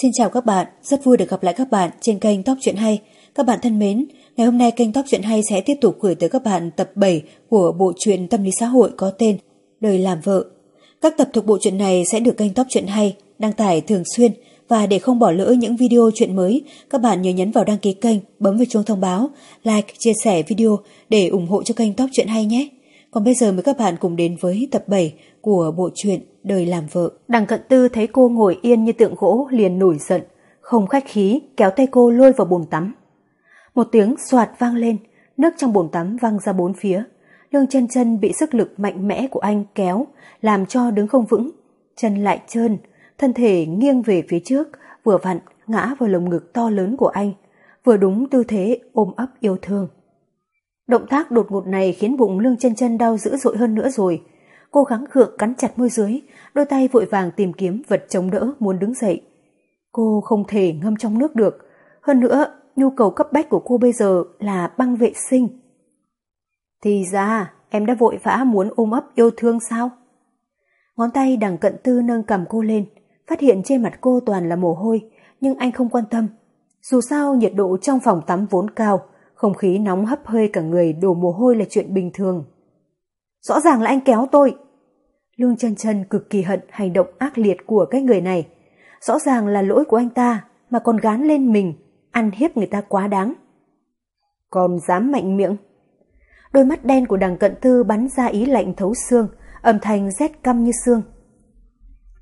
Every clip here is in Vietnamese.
Xin chào các bạn, rất vui được gặp lại các bạn trên kênh Tóc Chuyện Hay. Các bạn thân mến, ngày hôm nay kênh Tóc Chuyện Hay sẽ tiếp tục gửi tới các bạn tập 7 của bộ truyện tâm lý xã hội có tên Đời làm vợ. Các tập thuộc bộ truyện này sẽ được kênh Tóc Chuyện Hay đăng tải thường xuyên và để không bỏ lỡ những video chuyện mới, các bạn nhớ nhấn vào đăng ký kênh, bấm vào chuông thông báo, like, chia sẻ video để ủng hộ cho kênh Tóc Chuyện Hay nhé. Còn bây giờ mời các bạn cùng đến với tập 7 của bộ truyện Đời làm vợ. Đằng cận tư thấy cô ngồi yên như tượng gỗ liền nổi giận, không khách khí kéo tay cô lôi vào bồn tắm. Một tiếng soạt vang lên, nước trong bồn tắm văng ra bốn phía. Lương chân chân bị sức lực mạnh mẽ của anh kéo, làm cho đứng không vững. Chân lại trơn, thân thể nghiêng về phía trước, vừa vặn ngã vào lồng ngực to lớn của anh, vừa đúng tư thế ôm ấp yêu thương. Động tác đột ngột này khiến bụng lương chân chân đau dữ dội hơn nữa rồi. Cô gắng gượng cắn chặt môi dưới, đôi tay vội vàng tìm kiếm vật chống đỡ muốn đứng dậy. Cô không thể ngâm trong nước được. Hơn nữa, nhu cầu cấp bách của cô bây giờ là băng vệ sinh. Thì ra, em đã vội vã muốn ôm ấp yêu thương sao? Ngón tay đằng cận tư nâng cầm cô lên, phát hiện trên mặt cô toàn là mồ hôi, nhưng anh không quan tâm. Dù sao nhiệt độ trong phòng tắm vốn cao, không khí nóng hấp hơi cả người đổ mồ hôi là chuyện bình thường. Rõ ràng là anh kéo tôi. Lương chân chân cực kỳ hận hành động ác liệt của cái người này. Rõ ràng là lỗi của anh ta mà còn gán lên mình, ăn hiếp người ta quá đáng. Còn dám mạnh miệng. Đôi mắt đen của đằng cận thư bắn ra ý lạnh thấu xương, âm thanh rét căm như xương.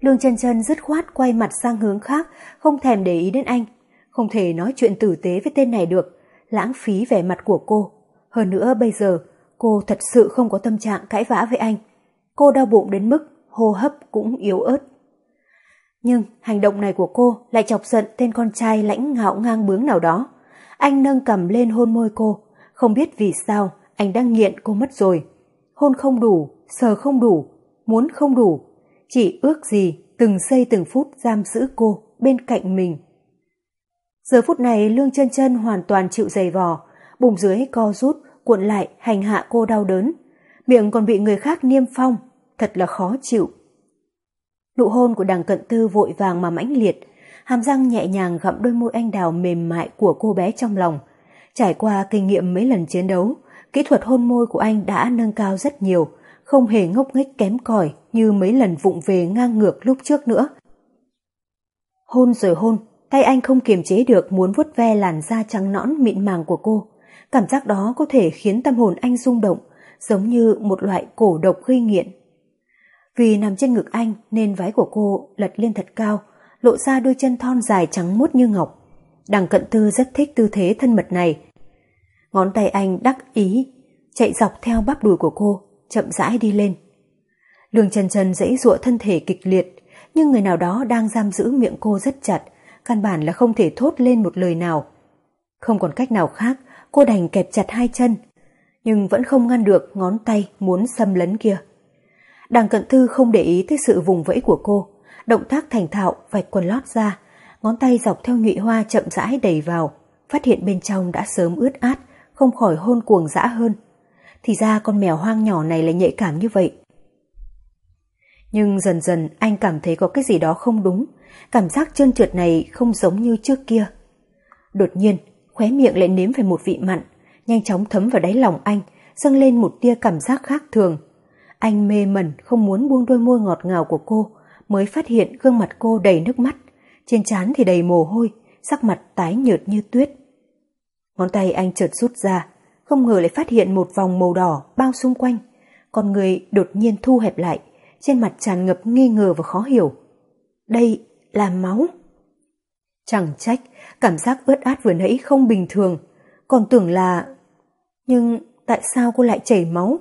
Lương chân chân dứt khoát quay mặt sang hướng khác, không thèm để ý đến anh. Không thể nói chuyện tử tế với tên này được, lãng phí vẻ mặt của cô. Hơn nữa bây giờ, cô thật sự không có tâm trạng cãi vã với anh. Cô đau bụng đến mức hô hấp cũng yếu ớt. Nhưng hành động này của cô lại chọc giận tên con trai lãnh ngạo ngang bướng nào đó. Anh nâng cầm lên hôn môi cô, không biết vì sao anh đang nghiện cô mất rồi. Hôn không đủ, sờ không đủ, muốn không đủ, chỉ ước gì từng giây từng phút giam giữ cô bên cạnh mình. Giờ phút này Lương chân chân hoàn toàn chịu dày vò, bụng dưới co rút, cuộn lại hành hạ cô đau đớn. Miệng còn bị người khác niêm phong, thật là khó chịu. Nụ hôn của đằng cận tư vội vàng mà mãnh liệt, hàm răng nhẹ nhàng gặm đôi môi anh đào mềm mại của cô bé trong lòng. Trải qua kinh nghiệm mấy lần chiến đấu, kỹ thuật hôn môi của anh đã nâng cao rất nhiều, không hề ngốc nghếch kém cỏi như mấy lần vụng về ngang ngược lúc trước nữa. Hôn rồi hôn, tay anh không kiềm chế được muốn vuốt ve làn da trắng nõn mịn màng của cô. Cảm giác đó có thể khiến tâm hồn anh rung động, giống như một loại cổ độc gây nghiện. Vì nằm trên ngực anh nên váy của cô lật lên thật cao, lộ ra đôi chân thon dài trắng muốt như ngọc. Đằng cận tư rất thích tư thế thân mật này. Ngón tay anh đắc ý, chạy dọc theo bắp đùi của cô, chậm rãi đi lên. Lương chân chân dãy dụa thân thể kịch liệt, nhưng người nào đó đang giam giữ miệng cô rất chặt, căn bản là không thể thốt lên một lời nào. Không còn cách nào khác, cô đành kẹp chặt hai chân, nhưng vẫn không ngăn được ngón tay muốn xâm lấn kia. Đằng cận thư không để ý tới sự vùng vẫy của cô, động tác thành thạo vạch quần lót ra, ngón tay dọc theo nhụy hoa chậm rãi đẩy vào, phát hiện bên trong đã sớm ướt át, không khỏi hôn cuồng dã hơn. Thì ra con mèo hoang nhỏ này lại nhạy cảm như vậy. Nhưng dần dần anh cảm thấy có cái gì đó không đúng, cảm giác trơn trượt này không giống như trước kia. Đột nhiên, khóe miệng lại nếm phải một vị mặn, nhanh chóng thấm vào đáy lòng anh, dâng lên một tia cảm giác khác thường. Anh mê mẩn không muốn buông đôi môi ngọt ngào của cô, mới phát hiện gương mặt cô đầy nước mắt, trên trán thì đầy mồ hôi, sắc mặt tái nhợt như tuyết. Ngón tay anh chợt rút ra, không ngờ lại phát hiện một vòng màu đỏ bao xung quanh, con người đột nhiên thu hẹp lại, trên mặt tràn ngập nghi ngờ và khó hiểu. Đây là máu. Chẳng trách, cảm giác ướt át vừa nãy không bình thường, còn tưởng là... Nhưng tại sao cô lại chảy máu?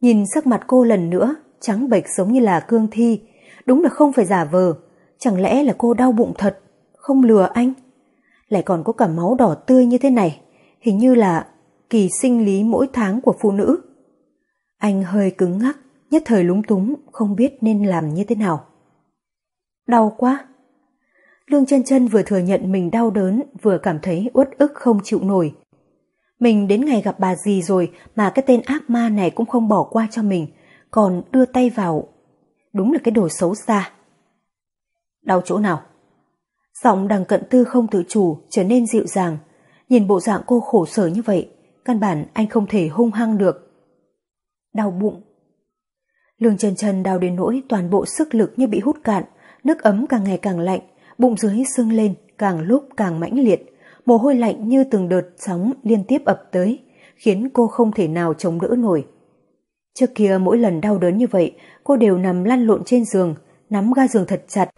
Nhìn sắc mặt cô lần nữa, trắng bệch giống như là cương thi, đúng là không phải giả vờ, chẳng lẽ là cô đau bụng thật, không lừa anh? Lại còn có cả máu đỏ tươi như thế này, hình như là kỳ sinh lý mỗi tháng của phụ nữ. Anh hơi cứng ngắc, nhất thời lúng túng, không biết nên làm như thế nào. Đau quá. Lương chân chân vừa thừa nhận mình đau đớn, vừa cảm thấy uất ức không chịu nổi. Mình đến ngày gặp bà gì rồi mà cái tên ác ma này cũng không bỏ qua cho mình, còn đưa tay vào. Đúng là cái đồ xấu xa. Đau chỗ nào? Giọng đằng cận tư không tự chủ trở nên dịu dàng. Nhìn bộ dạng cô khổ sở như vậy, căn bản anh không thể hung hăng được. Đau bụng. Lương chân chân đau đến nỗi toàn bộ sức lực như bị hút cạn, nước ấm càng ngày càng lạnh, bụng dưới sưng lên, càng lúc càng mãnh liệt, mồ hôi lạnh như từng đợt sóng liên tiếp ập tới, khiến cô không thể nào chống đỡ nổi. Trước kia mỗi lần đau đớn như vậy, cô đều nằm lăn lộn trên giường, nắm ga giường thật chặt,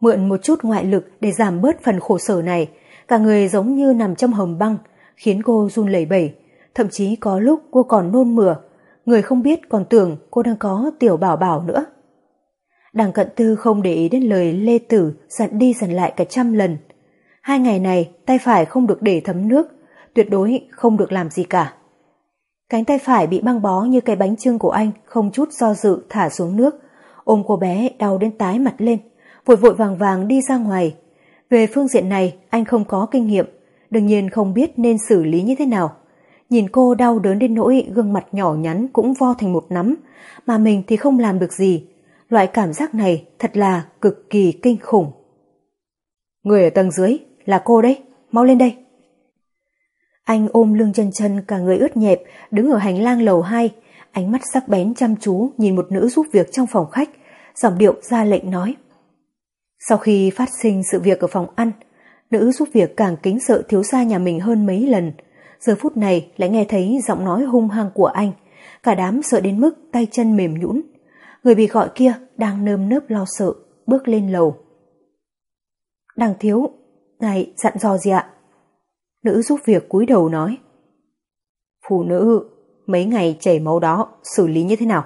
mượn một chút ngoại lực để giảm bớt phần khổ sở này, cả người giống như nằm trong hầm băng, khiến cô run lẩy bẩy, thậm chí có lúc cô còn nôn mửa, người không biết còn tưởng cô đang có tiểu bảo bảo nữa. Đằng cận tư không để ý đến lời Lê Tử dặn đi dặn lại cả trăm lần. Hai ngày này tay phải không được để thấm nước, tuyệt đối không được làm gì cả. Cánh tay phải bị băng bó như cái bánh trưng của anh không chút do dự thả xuống nước, ôm cô bé đau đến tái mặt lên, vội vội vàng vàng đi ra ngoài. Về phương diện này anh không có kinh nghiệm, đương nhiên không biết nên xử lý như thế nào. Nhìn cô đau đớn đến nỗi gương mặt nhỏ nhắn cũng vo thành một nắm, mà mình thì không làm được gì. Loại cảm giác này thật là cực kỳ kinh khủng. Người ở tầng dưới là cô đấy, mau lên đây. Anh ôm lương chân chân cả người ướt nhẹp, đứng ở hành lang lầu 2, ánh mắt sắc bén chăm chú nhìn một nữ giúp việc trong phòng khách, giọng điệu ra lệnh nói. Sau khi phát sinh sự việc ở phòng ăn, nữ giúp việc càng kính sợ thiếu gia nhà mình hơn mấy lần. Giờ phút này lại nghe thấy giọng nói hung hăng của anh, cả đám sợ đến mức tay chân mềm nhũn. Người bị gọi kia đang nơm nớp lo sợ, bước lên lầu. Đằng thiếu, ngài dặn dò gì ạ? Nữ giúp việc cúi đầu nói. Phụ nữ, mấy ngày chảy máu đó, xử lý như thế nào?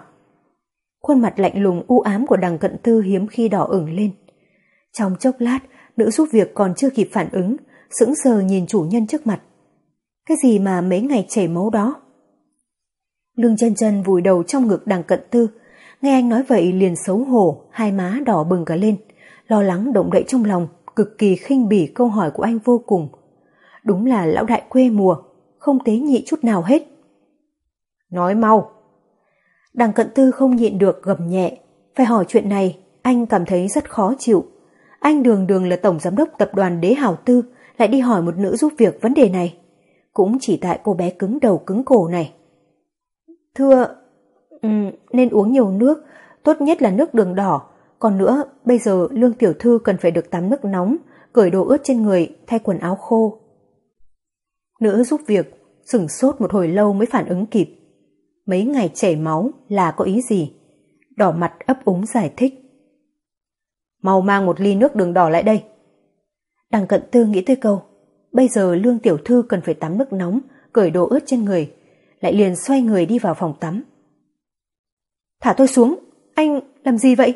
Khuôn mặt lạnh lùng u ám của đằng cận tư hiếm khi đỏ ửng lên. Trong chốc lát, nữ giúp việc còn chưa kịp phản ứng, sững sờ nhìn chủ nhân trước mặt. Cái gì mà mấy ngày chảy máu đó? Lương chân chân vùi đầu trong ngực đằng cận tư, nghe anh nói vậy liền xấu hổ, hai má đỏ bừng cả lên, lo lắng động đậy trong lòng, cực kỳ khinh bỉ câu hỏi của anh vô cùng. Đúng là lão đại quê mùa, không tế nhị chút nào hết. Nói mau. Đằng cận tư không nhịn được gầm nhẹ, phải hỏi chuyện này, anh cảm thấy rất khó chịu. Anh đường đường là tổng giám đốc tập đoàn đế hảo tư, lại đi hỏi một nữ giúp việc vấn đề này. Cũng chỉ tại cô bé cứng đầu cứng cổ này. Thưa, Ừ, nên uống nhiều nước, tốt nhất là nước đường đỏ. Còn nữa, bây giờ Lương Tiểu Thư cần phải được tắm nước nóng, cởi đồ ướt trên người, thay quần áo khô. Nữ giúp việc, sửng sốt một hồi lâu mới phản ứng kịp. Mấy ngày chảy máu là có ý gì? Đỏ mặt ấp úng giải thích. Mau mang một ly nước đường đỏ lại đây. Đằng cận tư nghĩ tới câu. Bây giờ lương tiểu thư cần phải tắm nước nóng, cởi đồ ướt trên người. Lại liền xoay người đi vào phòng tắm. Thả tôi xuống, anh làm gì vậy?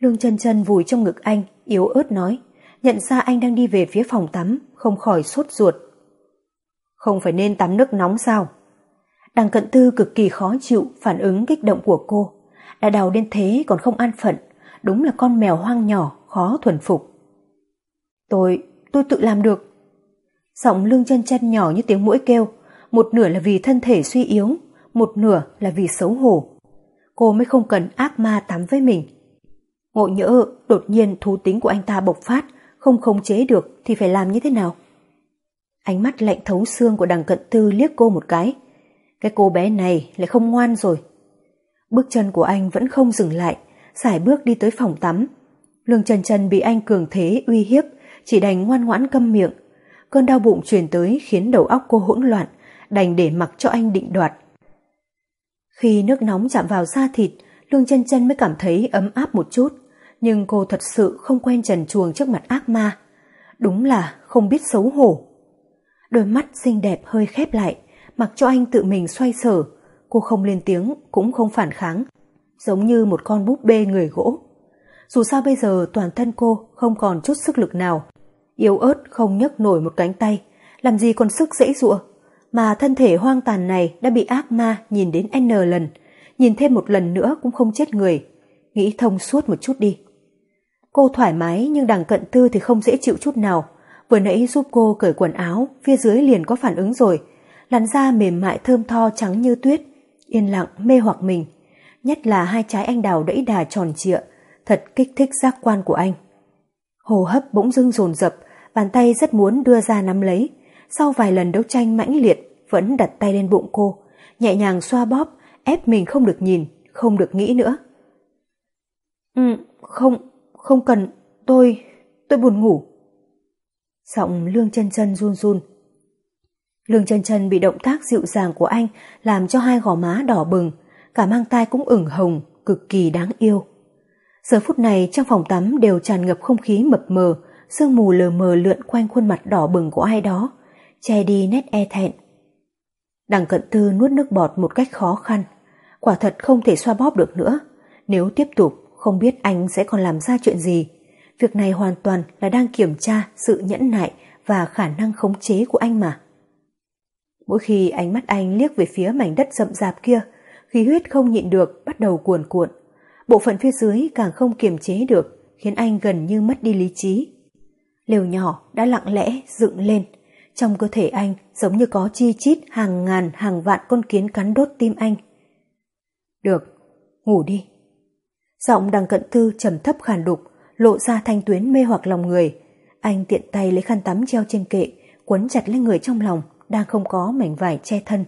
Lương chân chân vùi trong ngực anh, yếu ớt nói. Nhận ra anh đang đi về phía phòng tắm, không khỏi sốt ruột. Không phải nên tắm nước nóng sao? Đằng cận tư cực kỳ khó chịu phản ứng kích động của cô. Đã đào đến thế còn không an phận, đúng là con mèo hoang nhỏ, khó thuần phục. Tôi, tôi tự làm được. Giọng lương chân chân nhỏ như tiếng mũi kêu, một nửa là vì thân thể suy yếu, một nửa là vì xấu hổ. Cô mới không cần ác ma tắm với mình. Ngộ nhỡ đột nhiên thú tính của anh ta bộc phát, không khống chế được thì phải làm như thế nào? Ánh mắt lạnh thấu xương của đằng cận tư liếc cô một cái. Cái cô bé này lại không ngoan rồi. Bước chân của anh vẫn không dừng lại, xài bước đi tới phòng tắm. Lương Trần Trần bị anh cường thế uy hiếp, chỉ đành ngoan ngoãn câm miệng. Cơn đau bụng truyền tới khiến đầu óc cô hỗn loạn, đành để mặc cho anh định đoạt. Khi nước nóng chạm vào da thịt, Lương Chân Chân mới cảm thấy ấm áp một chút, nhưng cô thật sự không quen trần chuồng trước mặt ác ma. Đúng là không biết xấu hổ. Đôi mắt xinh đẹp hơi khép lại, mặc cho anh tự mình xoay sở. Cô không lên tiếng, cũng không phản kháng, giống như một con búp bê người gỗ. Dù sao bây giờ toàn thân cô không còn chút sức lực nào, yếu ớt không nhấc nổi một cánh tay, làm gì còn sức dễ dụa, mà thân thể hoang tàn này đã bị ác ma nhìn đến N lần, nhìn thêm một lần nữa cũng không chết người, nghĩ thông suốt một chút đi. Cô thoải mái nhưng đằng cận tư thì không dễ chịu chút nào, vừa nãy giúp cô cởi quần áo, phía dưới liền có phản ứng rồi, làn da mềm mại thơm tho trắng như tuyết, yên lặng mê hoặc mình nhất là hai trái anh đào đẫy đà tròn trịa, thật kích thích giác quan của anh. Hồ hấp bỗng dưng dồn dập, bàn tay rất muốn đưa ra nắm lấy. Sau vài lần đấu tranh mãnh liệt, vẫn đặt tay lên bụng cô, nhẹ nhàng xoa bóp, ép mình không được nhìn, không được nghĩ nữa. Ừ, không, không cần, tôi, tôi buồn ngủ. Giọng lương chân chân run run. Lương chân chân bị động tác dịu dàng của anh làm cho hai gò má đỏ bừng, cả mang tai cũng ửng hồng, cực kỳ đáng yêu. Giờ phút này trong phòng tắm đều tràn ngập không khí mập mờ, sương mù lờ mờ lượn quanh khuôn mặt đỏ bừng của ai đó, che đi nét e thẹn. Đằng cận tư nuốt nước bọt một cách khó khăn, quả thật không thể xoa bóp được nữa. Nếu tiếp tục, không biết anh sẽ còn làm ra chuyện gì. Việc này hoàn toàn là đang kiểm tra sự nhẫn nại và khả năng khống chế của anh mà. Mỗi khi ánh mắt anh liếc về phía mảnh đất rậm rạp kia, khí huyết không nhịn được bắt đầu cuồn cuộn. Bộ phận phía dưới càng không kiềm chế được, khiến anh gần như mất đi lý trí. Lều nhỏ đã lặng lẽ dựng lên, trong cơ thể anh giống như có chi chít hàng ngàn hàng vạn con kiến cắn đốt tim anh. Được, ngủ đi. Giọng đằng cận thư trầm thấp khàn đục, lộ ra thanh tuyến mê hoặc lòng người. Anh tiện tay lấy khăn tắm treo trên kệ, quấn chặt lên người trong lòng, đang không có mảnh vải che thân.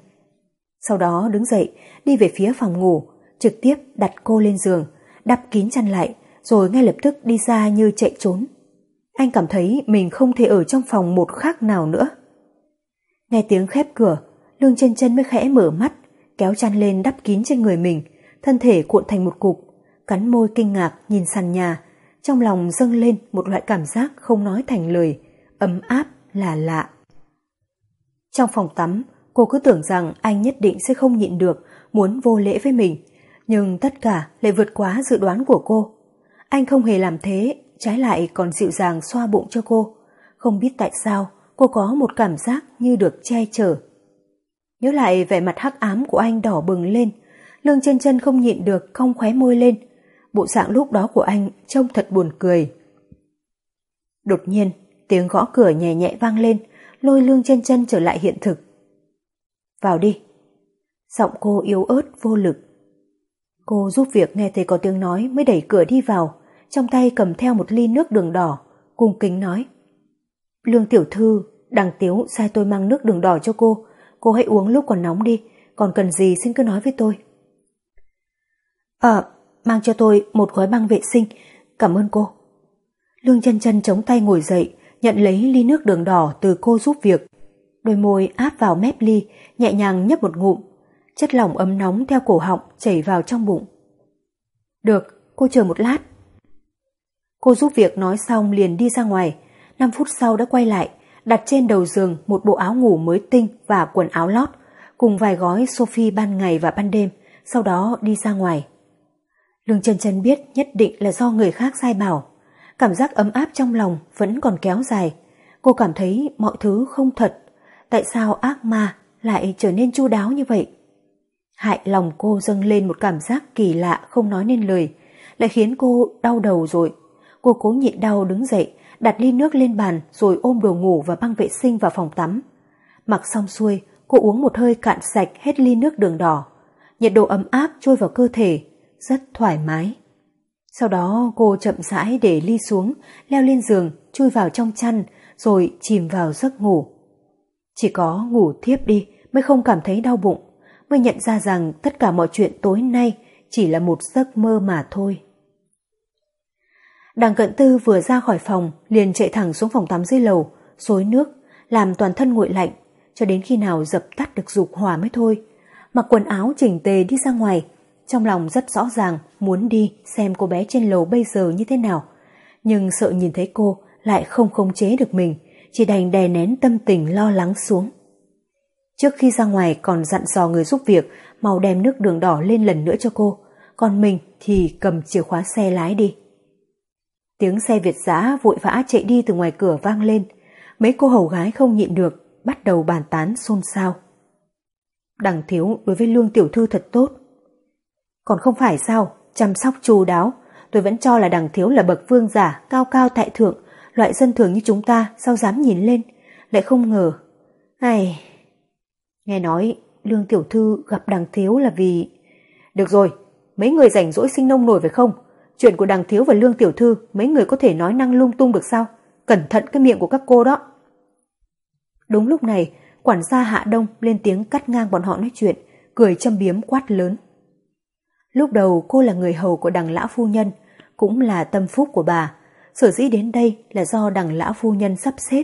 Sau đó đứng dậy, đi về phía phòng ngủ, trực tiếp đặt cô lên giường, đắp kín chăn lại, rồi ngay lập tức đi ra như chạy trốn. Anh cảm thấy mình không thể ở trong phòng một khắc nào nữa. Nghe tiếng khép cửa, lương chân chân mới khẽ mở mắt, kéo chăn lên đắp kín trên người mình, thân thể cuộn thành một cục, cắn môi kinh ngạc nhìn sàn nhà, trong lòng dâng lên một loại cảm giác không nói thành lời, ấm áp là lạ. Trong phòng tắm, cô cứ tưởng rằng anh nhất định sẽ không nhịn được, muốn vô lễ với mình, nhưng tất cả lại vượt quá dự đoán của cô. Anh không hề làm thế, trái lại còn dịu dàng xoa bụng cho cô. Không biết tại sao, cô có một cảm giác như được che chở. Nhớ lại vẻ mặt hắc ám của anh đỏ bừng lên, lương chân chân không nhịn được không khóe môi lên. Bộ dạng lúc đó của anh trông thật buồn cười. Đột nhiên, tiếng gõ cửa nhẹ nhẹ vang lên, lôi lương chân chân trở lại hiện thực. Vào đi. Giọng cô yếu ớt, vô lực. Cô giúp việc nghe thấy có tiếng nói mới đẩy cửa đi vào, trong tay cầm theo một ly nước đường đỏ, cung kính nói. Lương tiểu thư, đằng tiếu sai tôi mang nước đường đỏ cho cô, cô hãy uống lúc còn nóng đi, còn cần gì xin cứ nói với tôi. Ờ, mang cho tôi một gói băng vệ sinh, cảm ơn cô. Lương chân chân chống tay ngồi dậy, nhận lấy ly nước đường đỏ từ cô giúp việc. Đôi môi áp vào mép ly, nhẹ nhàng nhấp một ngụm. Chất lỏng ấm nóng theo cổ họng chảy vào trong bụng. Được, cô chờ một lát. Cô giúp việc nói xong liền đi ra ngoài. 5 phút sau đã quay lại, đặt trên đầu giường một bộ áo ngủ mới tinh và quần áo lót, cùng vài gói Sophie ban ngày và ban đêm, sau đó đi ra ngoài. Lương trần trần biết nhất định là do người khác sai bảo. Cảm giác ấm áp trong lòng vẫn còn kéo dài. Cô cảm thấy mọi thứ không thật. Tại sao ác ma lại trở nên chu đáo như vậy? Hại lòng cô dâng lên một cảm giác kỳ lạ không nói nên lời, lại khiến cô đau đầu rồi. Cô cố nhịn đau đứng dậy, đặt ly nước lên bàn rồi ôm đồ ngủ và băng vệ sinh vào phòng tắm. Mặc xong xuôi, cô uống một hơi cạn sạch hết ly nước đường đỏ. Nhiệt độ ấm áp trôi vào cơ thể, rất thoải mái. Sau đó cô chậm rãi để ly xuống, leo lên giường, chui vào trong chăn, rồi chìm vào giấc ngủ. Chỉ có ngủ thiếp đi mới không cảm thấy đau bụng, mới nhận ra rằng tất cả mọi chuyện tối nay chỉ là một giấc mơ mà thôi. Đằng cận tư vừa ra khỏi phòng, liền chạy thẳng xuống phòng tắm dưới lầu, xối nước, làm toàn thân nguội lạnh, cho đến khi nào dập tắt được dục hỏa mới thôi. Mặc quần áo chỉnh tề đi ra ngoài, trong lòng rất rõ ràng muốn đi xem cô bé trên lầu bây giờ như thế nào. Nhưng sợ nhìn thấy cô lại không khống chế được mình, chỉ đành đè nén tâm tình lo lắng xuống. Trước khi ra ngoài còn dặn dò người giúp việc mau đem nước đường đỏ lên lần nữa cho cô, còn mình thì cầm chìa khóa xe lái đi. Tiếng xe Việt giã vội vã chạy đi từ ngoài cửa vang lên, mấy cô hầu gái không nhịn được, bắt đầu bàn tán xôn xao. Đằng thiếu đối với lương tiểu thư thật tốt, còn không phải sao, chăm sóc chu đáo, tôi vẫn cho là đằng thiếu là bậc vương giả, cao cao tại thượng, loại dân thường như chúng ta sao dám nhìn lên, lại không ngờ. Ai... Nghe nói Lương Tiểu Thư gặp đằng thiếu là vì... Được rồi, mấy người rảnh rỗi sinh nông nổi phải không? Chuyện của đằng thiếu và lương tiểu thư mấy người có thể nói năng lung tung được sao? Cẩn thận cái miệng của các cô đó. Đúng lúc này, quản gia Hạ Đông lên tiếng cắt ngang bọn họ nói chuyện, cười châm biếm quát lớn. Lúc đầu cô là người hầu của đằng lão phu nhân, cũng là tâm phúc của bà. Sở dĩ đến đây là do đằng lão phu nhân sắp xếp.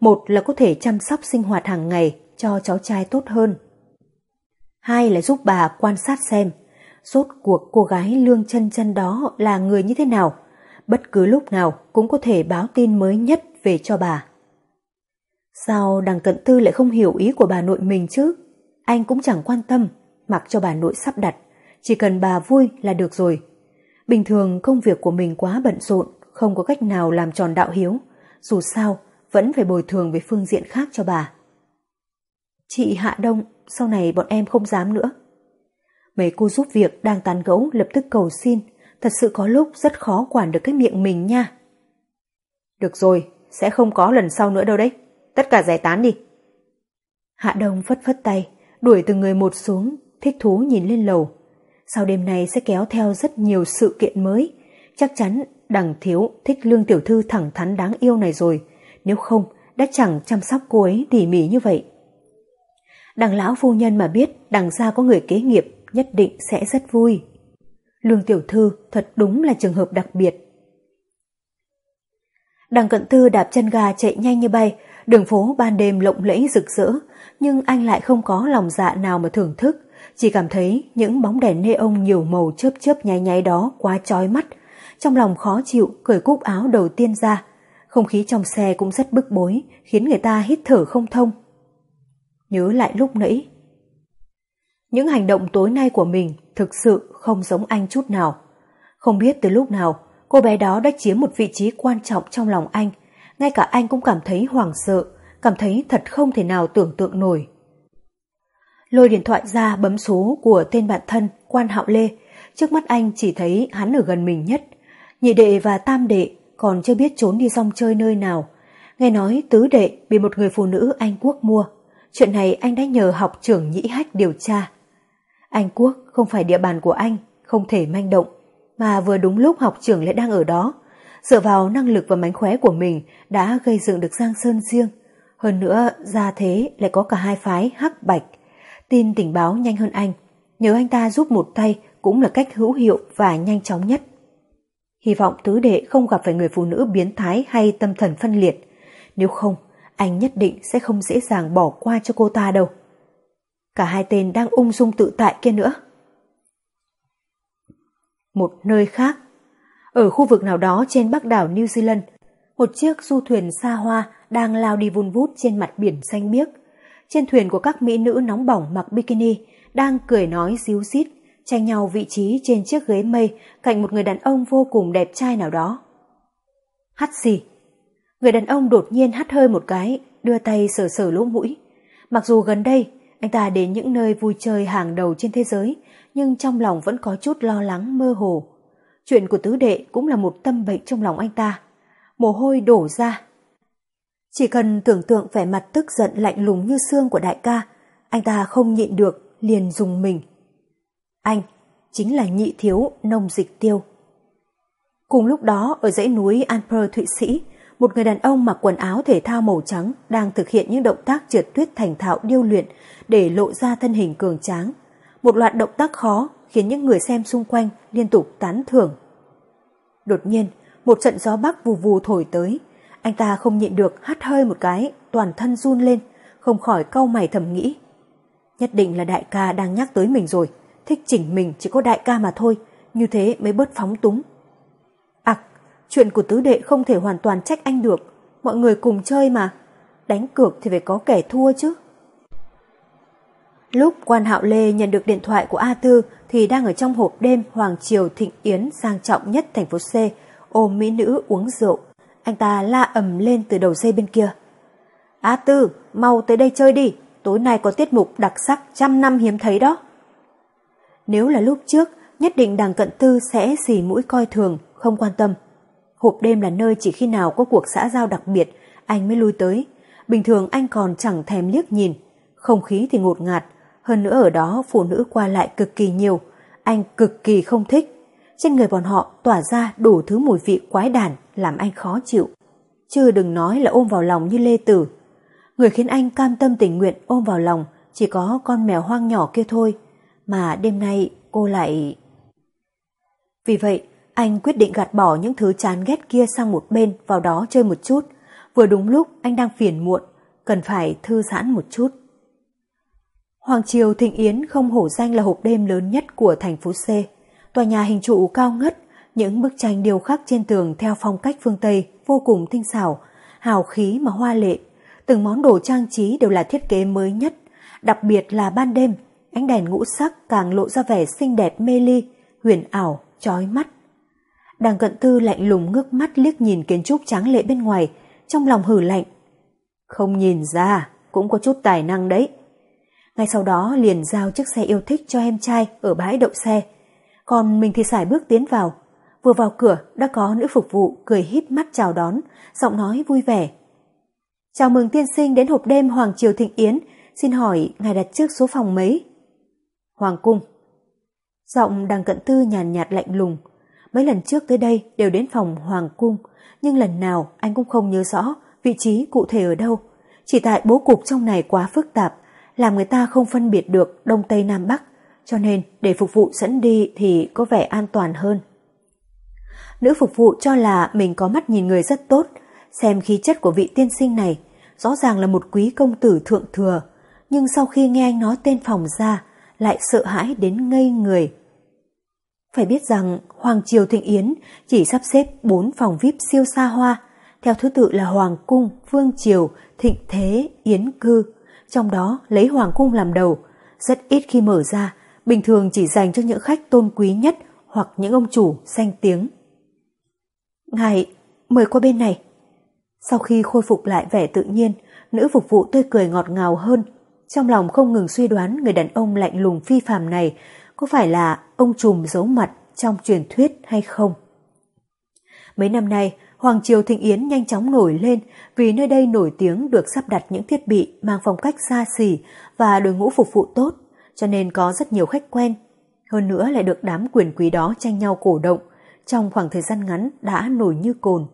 Một là có thể chăm sóc sinh hoạt hàng ngày cho cháu trai tốt hơn. Hai là giúp bà quan sát xem, rốt cuộc cô gái lương chân chân đó là người như thế nào. Bất cứ lúc nào cũng có thể báo tin mới nhất về cho bà. Sao đằng cận tư lại không hiểu ý của bà nội mình chứ? Anh cũng chẳng quan tâm, mặc cho bà nội sắp đặt. Chỉ cần bà vui là được rồi. Bình thường công việc của mình quá bận rộn, không có cách nào làm tròn đạo hiếu. Dù sao, vẫn phải bồi thường về phương diện khác cho bà. Chị Hạ Đông, sau này bọn em không dám nữa. Mấy cô giúp việc đang tán gẫu lập tức cầu xin, thật sự có lúc rất khó quản được cái miệng mình nha. Được rồi, sẽ không có lần sau nữa đâu đấy. Tất cả giải tán đi. Hạ Đông phất phất tay, đuổi từng người một xuống, thích thú nhìn lên lầu. Sau đêm này sẽ kéo theo rất nhiều sự kiện mới. Chắc chắn đằng thiếu thích lương tiểu thư thẳng thắn đáng yêu này rồi. Nếu không, đã chẳng chăm sóc cô ấy tỉ mỉ như vậy. Đằng lão phu nhân mà biết đằng ra có người kế nghiệp nhất định sẽ rất vui. Lương tiểu thư thật đúng là trường hợp đặc biệt. Đằng cận tư đạp chân gà chạy nhanh như bay, đường phố ban đêm lộng lẫy rực rỡ, nhưng anh lại không có lòng dạ nào mà thưởng thức, chỉ cảm thấy những bóng đèn nê ông nhiều màu chớp chớp nháy nháy đó quá chói mắt. Trong lòng khó chịu, cởi cúc áo đầu tiên ra. Không khí trong xe cũng rất bức bối, khiến người ta hít thở không thông. Nhớ lại lúc nãy. Những hành động tối nay của mình thực sự không giống anh chút nào. Không biết từ lúc nào, cô bé đó đã chiếm một vị trí quan trọng trong lòng anh. Ngay cả anh cũng cảm thấy hoảng sợ, cảm thấy thật không thể nào tưởng tượng nổi. Lôi điện thoại ra bấm số của tên bạn thân Quan Hạo Lê. Trước mắt anh chỉ thấy hắn ở gần mình nhất. Nhị đệ và tam đệ còn chưa biết trốn đi rong chơi nơi nào. Nghe nói tứ đệ bị một người phụ nữ Anh Quốc mua. Chuyện này anh đã nhờ học trưởng nhĩ hách điều tra. Anh Quốc không phải địa bàn của anh, không thể manh động. Mà vừa đúng lúc học trưởng lại đang ở đó. Dựa vào năng lực và mánh khóe của mình đã gây dựng được Giang Sơn riêng. Hơn nữa, ra thế lại có cả hai phái hắc bạch tin tình báo nhanh hơn anh. Nhớ anh ta giúp một tay cũng là cách hữu hiệu và nhanh chóng nhất. Hy vọng tứ đệ không gặp phải người phụ nữ biến thái hay tâm thần phân liệt. Nếu không, anh nhất định sẽ không dễ dàng bỏ qua cho cô ta đâu. Cả hai tên đang ung dung tự tại kia nữa. Một nơi khác, ở khu vực nào đó trên bắc đảo New Zealand, một chiếc du thuyền xa hoa đang lao đi vun vút trên mặt biển xanh biếc. Trên thuyền của các mỹ nữ nóng bỏng mặc bikini đang cười nói díu dít, tranh nhau vị trí trên chiếc ghế mây cạnh một người đàn ông vô cùng đẹp trai nào đó. Hắt gì? Người đàn ông đột nhiên hắt hơi một cái, đưa tay sờ sờ lỗ mũi. Mặc dù gần đây anh ta đến những nơi vui chơi hàng đầu trên thế giới, nhưng trong lòng vẫn có chút lo lắng mơ hồ. Chuyện của tứ đệ cũng là một tâm bệnh trong lòng anh ta. Mồ hôi đổ ra, chỉ cần tưởng tượng vẻ mặt tức giận lạnh lùng như xương của đại ca, anh ta không nhịn được, liền dùng mình. Anh chính là nhị thiếu nông dịch tiêu. Cùng lúc đó, ở dãy núi Alper Thụy Sĩ, một người đàn ông mặc quần áo thể thao màu trắng đang thực hiện những động tác trượt tuyết thành thạo điêu luyện để lộ ra thân hình cường tráng. Một loạt động tác khó khiến những người xem xung quanh liên tục tán thưởng. Đột nhiên, một trận gió bắc vù vù thổi tới, anh ta không nhịn được hắt hơi một cái, toàn thân run lên, không khỏi cau mày thầm nghĩ. Nhất định là đại ca đang nhắc tới mình rồi, thích chỉnh mình chỉ có đại ca mà thôi, như thế mới bớt phóng túng. Chuyện của tứ đệ không thể hoàn toàn trách anh được, mọi người cùng chơi mà, đánh cược thì phải có kẻ thua chứ. Lúc quan hạo Lê nhận được điện thoại của A Tư thì đang ở trong hộp đêm Hoàng Triều Thịnh Yến sang trọng nhất thành phố C, ôm mỹ nữ uống rượu anh ta la ầm lên từ đầu dây bên kia. a Tư, mau tới đây chơi đi, tối nay có tiết mục đặc sắc trăm năm hiếm thấy đó. Nếu là lúc trước, nhất định đằng cận tư sẽ xì mũi coi thường, không quan tâm. Hộp đêm là nơi chỉ khi nào có cuộc xã giao đặc biệt, anh mới lui tới. Bình thường anh còn chẳng thèm liếc nhìn, không khí thì ngột ngạt, hơn nữa ở đó phụ nữ qua lại cực kỳ nhiều, anh cực kỳ không thích. Trên người bọn họ tỏa ra đủ thứ mùi vị quái đản làm anh khó chịu. Chứ đừng nói là ôm vào lòng như Lê Tử. Người khiến anh cam tâm tình nguyện ôm vào lòng chỉ có con mèo hoang nhỏ kia thôi. Mà đêm nay cô lại... Vì vậy, anh quyết định gạt bỏ những thứ chán ghét kia sang một bên vào đó chơi một chút. Vừa đúng lúc anh đang phiền muộn, cần phải thư giãn một chút. Hoàng Triều Thịnh Yến không hổ danh là hộp đêm lớn nhất của thành phố C. Tòa nhà hình trụ cao ngất, những bức tranh điêu khắc trên tường theo phong cách phương Tây vô cùng tinh xảo, hào khí mà hoa lệ. Từng món đồ trang trí đều là thiết kế mới nhất, đặc biệt là ban đêm, ánh đèn ngũ sắc càng lộ ra vẻ xinh đẹp mê ly, huyền ảo, chói mắt đàng cận tư lạnh lùng ngước mắt liếc nhìn kiến trúc tráng lệ bên ngoài, trong lòng hử lạnh. Không nhìn ra, cũng có chút tài năng đấy. Ngay sau đó liền giao chiếc xe yêu thích cho em trai ở bãi đậu xe. Còn mình thì xài bước tiến vào. Vừa vào cửa đã có nữ phục vụ cười híp mắt chào đón, giọng nói vui vẻ. Chào mừng tiên sinh đến hộp đêm Hoàng Triều Thịnh Yến, xin hỏi ngài đặt trước số phòng mấy? Hoàng Cung. Giọng đằng cận tư nhàn nhạt lạnh lùng. Mấy lần trước tới đây đều đến phòng Hoàng Cung, nhưng lần nào anh cũng không nhớ rõ vị trí cụ thể ở đâu. Chỉ tại bố cục trong này quá phức tạp, làm người ta không phân biệt được Đông Tây Nam Bắc, cho nên để phục vụ dẫn đi thì có vẻ an toàn hơn. Nữ phục vụ cho là mình có mắt nhìn người rất tốt, xem khí chất của vị tiên sinh này, rõ ràng là một quý công tử thượng thừa, nhưng sau khi nghe anh nói tên phòng ra, lại sợ hãi đến ngây người. Phải biết rằng Hoàng Triều Thịnh Yến chỉ sắp xếp 4 phòng VIP siêu xa hoa, theo thứ tự là Hoàng Cung, Vương Triều, Thịnh Thế, Yến Cư, trong đó lấy Hoàng Cung làm đầu, rất ít khi mở ra, bình thường chỉ dành cho những khách tôn quý nhất hoặc những ông chủ danh tiếng. Ngài, mời qua bên này. Sau khi khôi phục lại vẻ tự nhiên, nữ phục vụ tươi cười ngọt ngào hơn, trong lòng không ngừng suy đoán người đàn ông lạnh lùng phi phàm này có phải là ông trùm giấu mặt trong truyền thuyết hay không. Mấy năm nay, Hoàng Triều Thịnh Yến nhanh chóng nổi lên vì nơi đây nổi tiếng được sắp đặt những thiết bị mang phong cách xa xỉ và đội ngũ phục vụ tốt, cho nên có rất nhiều khách quen. Hơn nữa lại được đám quyền quý đó tranh nhau cổ động, trong khoảng thời gian ngắn đã nổi như cồn.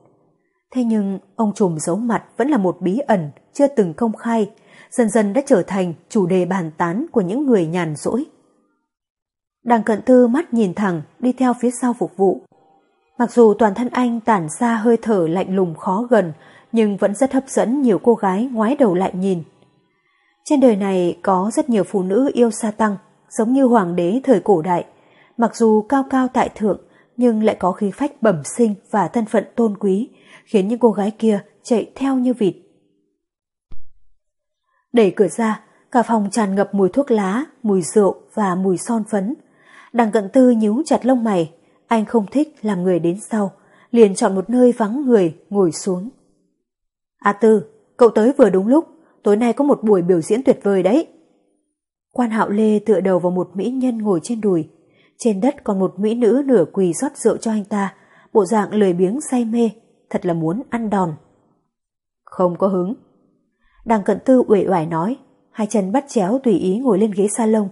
Thế nhưng ông trùm giấu mặt vẫn là một bí ẩn chưa từng công khai, dần dần đã trở thành chủ đề bàn tán của những người nhàn rỗi. Đằng cận tư mắt nhìn thẳng đi theo phía sau phục vụ, Mặc dù toàn thân anh tản ra hơi thở lạnh lùng khó gần, nhưng vẫn rất hấp dẫn nhiều cô gái ngoái đầu lại nhìn. Trên đời này có rất nhiều phụ nữ yêu sa tăng, giống như hoàng đế thời cổ đại. Mặc dù cao cao tại thượng, nhưng lại có khí phách bẩm sinh và thân phận tôn quý, khiến những cô gái kia chạy theo như vịt. Đẩy cửa ra, cả phòng tràn ngập mùi thuốc lá, mùi rượu và mùi son phấn. Đằng cận tư nhíu chặt lông mày, anh không thích làm người đến sau, liền chọn một nơi vắng người ngồi xuống. A Tư, cậu tới vừa đúng lúc, tối nay có một buổi biểu diễn tuyệt vời đấy. Quan hạo lê tựa đầu vào một mỹ nhân ngồi trên đùi. Trên đất còn một mỹ nữ nửa quỳ rót rượu cho anh ta, bộ dạng lười biếng say mê, thật là muốn ăn đòn. Không có hứng. Đằng cận tư uể oải nói, hai chân bắt chéo tùy ý ngồi lên ghế salon.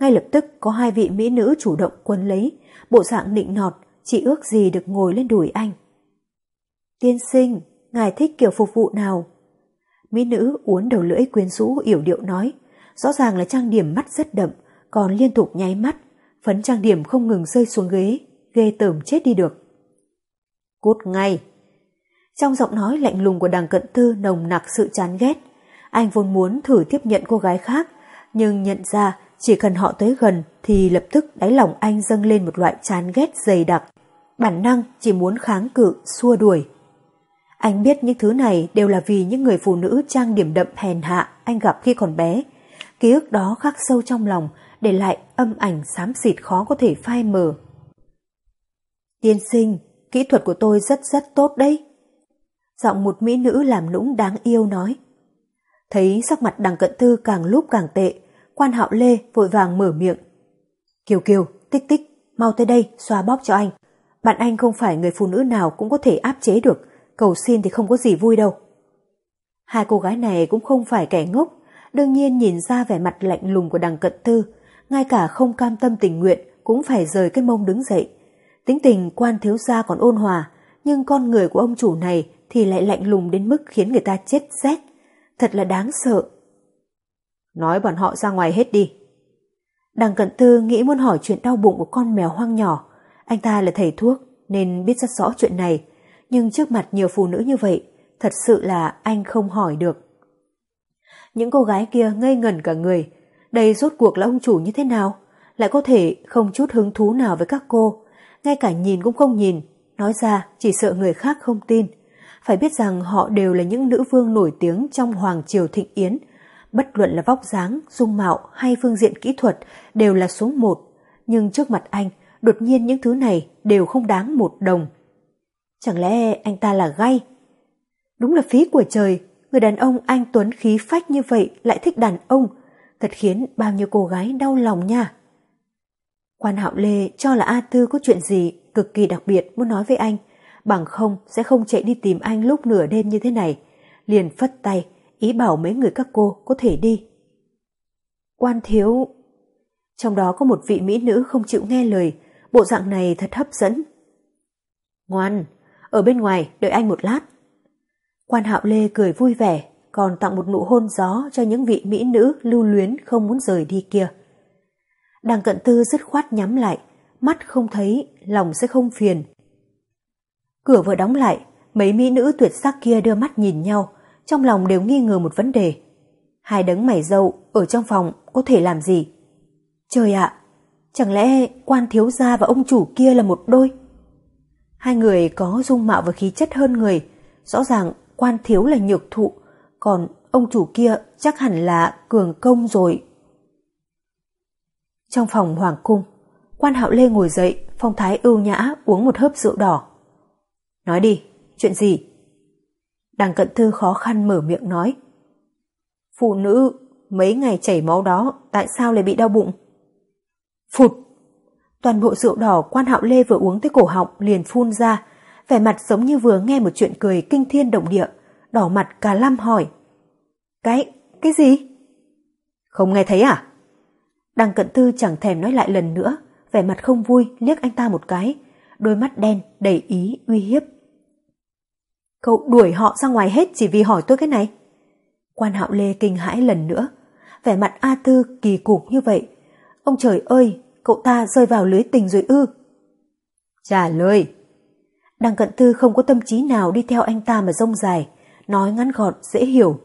Ngay lập tức có hai vị mỹ nữ chủ động quấn lấy, bộ dạng nịnh nọt, chỉ ước gì được ngồi lên đùi anh. Tiên sinh, ngài thích kiểu phục vụ nào? Mỹ nữ uốn đầu lưỡi quyến rũ yểu điệu nói, rõ ràng là trang điểm mắt rất đậm, còn liên tục nháy mắt, phấn trang điểm không ngừng rơi xuống ghế, ghê tởm chết đi được. Cút ngay! Trong giọng nói lạnh lùng của đằng cận tư nồng nặc sự chán ghét, anh vốn muốn thử tiếp nhận cô gái khác, nhưng nhận ra chỉ cần họ tới gần thì lập tức đáy lòng anh dâng lên một loại chán ghét dày đặc. Bản năng chỉ muốn kháng cự, xua đuổi. Anh biết những thứ này đều là vì những người phụ nữ trang điểm đậm hèn hạ anh gặp khi còn bé. Ký ức đó khắc sâu trong lòng, để lại âm ảnh xám xịt khó có thể phai mờ. Tiên sinh, kỹ thuật của tôi rất rất tốt đấy. Giọng một mỹ nữ làm nũng đáng yêu nói. Thấy sắc mặt đằng cận tư càng lúc càng tệ, Quan hạo lê vội vàng mở miệng. Kiều Kiều, tích tích, mau tới đây, xoa bóp cho anh. Bạn anh không phải người phụ nữ nào cũng có thể áp chế được, cầu xin thì không có gì vui đâu. Hai cô gái này cũng không phải kẻ ngốc, đương nhiên nhìn ra vẻ mặt lạnh lùng của đằng cận tư, ngay cả không cam tâm tình nguyện cũng phải rời cái mông đứng dậy. Tính tình quan thiếu gia còn ôn hòa, nhưng con người của ông chủ này thì lại lạnh lùng đến mức khiến người ta chết rét. Thật là đáng sợ. Nói bọn họ ra ngoài hết đi. Đằng cận tư nghĩ muốn hỏi chuyện đau bụng của con mèo hoang nhỏ. Anh ta là thầy thuốc nên biết rất rõ chuyện này. Nhưng trước mặt nhiều phụ nữ như vậy, thật sự là anh không hỏi được. Những cô gái kia ngây ngẩn cả người. Đây rốt cuộc là ông chủ như thế nào? Lại có thể không chút hứng thú nào với các cô. Ngay cả nhìn cũng không nhìn. Nói ra chỉ sợ người khác không tin. Phải biết rằng họ đều là những nữ vương nổi tiếng trong Hoàng Triều Thịnh Yến. Bất luận là vóc dáng, dung mạo hay phương diện kỹ thuật đều là số một. Nhưng trước mặt anh, đột nhiên những thứ này đều không đáng một đồng. Chẳng lẽ anh ta là gay? Đúng là phí của trời, người đàn ông anh Tuấn khí phách như vậy lại thích đàn ông, thật khiến bao nhiêu cô gái đau lòng nha. Quan Hạo Lê cho là A Tư có chuyện gì cực kỳ đặc biệt muốn nói với anh, bằng không sẽ không chạy đi tìm anh lúc nửa đêm như thế này. Liền phất tay, ý bảo mấy người các cô có thể đi. Quan thiếu... Trong đó có một vị mỹ nữ không chịu nghe lời, bộ dạng này thật hấp dẫn. Ngoan, ở bên ngoài đợi anh một lát. Quan hạo lê cười vui vẻ, còn tặng một nụ hôn gió cho những vị mỹ nữ lưu luyến không muốn rời đi kia. Đằng cận tư dứt khoát nhắm lại, mắt không thấy, lòng sẽ không phiền. Cửa vừa đóng lại, mấy mỹ nữ tuyệt sắc kia đưa mắt nhìn nhau, trong lòng đều nghi ngờ một vấn đề. Hai đấng mảy dâu ở trong phòng có thể làm gì? Trời ạ, chẳng lẽ quan thiếu gia và ông chủ kia là một đôi? Hai người có dung mạo và khí chất hơn người, rõ ràng quan thiếu là nhược thụ, còn ông chủ kia chắc hẳn là cường công rồi. Trong phòng hoàng cung, quan hạo lê ngồi dậy, phong thái ưu nhã uống một hớp rượu đỏ. Nói đi, chuyện gì? Đằng cận thư khó khăn mở miệng nói. Phụ nữ, mấy ngày chảy máu đó, tại sao lại bị đau bụng? Phụt! Toàn bộ rượu đỏ quan hạo lê vừa uống tới cổ họng liền phun ra, vẻ mặt giống như vừa nghe một chuyện cười kinh thiên động địa, đỏ mặt cả lăm hỏi. Cái, cái gì? Không nghe thấy à? Đằng cận tư chẳng thèm nói lại lần nữa, vẻ mặt không vui liếc anh ta một cái, đôi mắt đen đầy ý uy hiếp. Cậu đuổi họ ra ngoài hết chỉ vì hỏi tôi cái này. Quan hạo lê kinh hãi lần nữa, vẻ mặt A Tư kỳ cục như vậy. Ông trời ơi, cậu ta rơi vào lưới tình rồi ư. Trả lời. Đằng cận tư không có tâm trí nào đi theo anh ta mà rông dài, nói ngắn gọn dễ hiểu.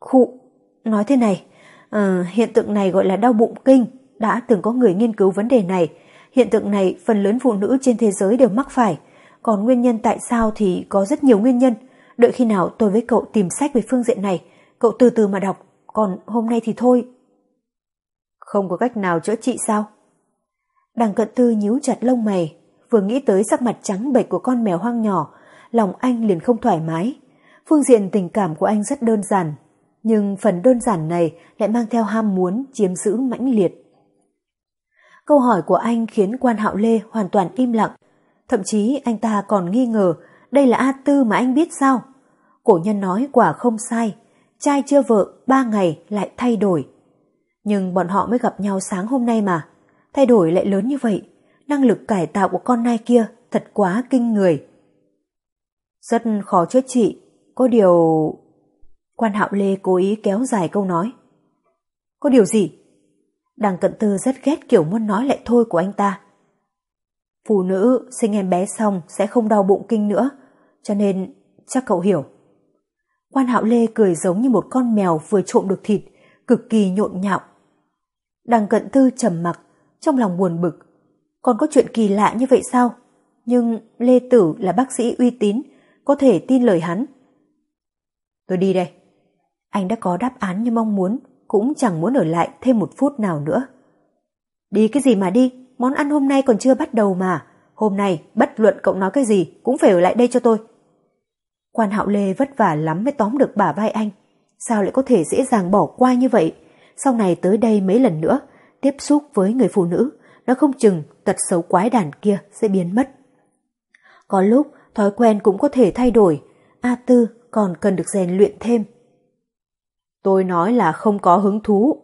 Khụ, nói thế này, à, hiện tượng này gọi là đau bụng kinh, đã từng có người nghiên cứu vấn đề này. Hiện tượng này phần lớn phụ nữ trên thế giới đều mắc phải, còn nguyên nhân tại sao thì có rất nhiều nguyên nhân. Đợi khi nào tôi với cậu tìm sách về phương diện này, cậu từ từ mà đọc, còn hôm nay thì thôi. Không có cách nào chữa trị sao? Đằng cận tư nhíu chặt lông mày, vừa nghĩ tới sắc mặt trắng bệch của con mèo hoang nhỏ, lòng anh liền không thoải mái. Phương diện tình cảm của anh rất đơn giản, nhưng phần đơn giản này lại mang theo ham muốn chiếm giữ mãnh liệt. Câu hỏi của anh khiến quan hạo lê hoàn toàn im lặng, thậm chí anh ta còn nghi ngờ đây là A Tư mà anh biết sao. Cổ nhân nói quả không sai, trai chưa vợ ba ngày lại thay đổi. Nhưng bọn họ mới gặp nhau sáng hôm nay mà, thay đổi lại lớn như vậy, năng lực cải tạo của con nai kia thật quá kinh người. Rất khó chữa trị, có điều... Quan hạo lê cố ý kéo dài câu nói. Có điều gì? Đằng cận tư rất ghét kiểu muốn nói lại thôi của anh ta. Phụ nữ sinh em bé xong sẽ không đau bụng kinh nữa, cho nên chắc cậu hiểu. Quan hạo lê cười giống như một con mèo vừa trộm được thịt, cực kỳ nhộn nhạo. Đằng cận tư trầm mặc, trong lòng buồn bực. Còn có chuyện kỳ lạ như vậy sao? Nhưng Lê Tử là bác sĩ uy tín, có thể tin lời hắn. Tôi đi đây. Anh đã có đáp án như mong muốn, cũng chẳng muốn ở lại thêm một phút nào nữa. Đi cái gì mà đi, món ăn hôm nay còn chưa bắt đầu mà. Hôm nay, bất luận cậu nói cái gì, cũng phải ở lại đây cho tôi. Quan hạo lê vất vả lắm mới tóm được bả vai anh. Sao lại có thể dễ dàng bỏ qua như vậy? Sau này tới đây mấy lần nữa, tiếp xúc với người phụ nữ, nó không chừng tật xấu quái đản kia sẽ biến mất. Có lúc, thói quen cũng có thể thay đổi. A Tư còn cần được rèn luyện thêm. Tôi nói là không có hứng thú.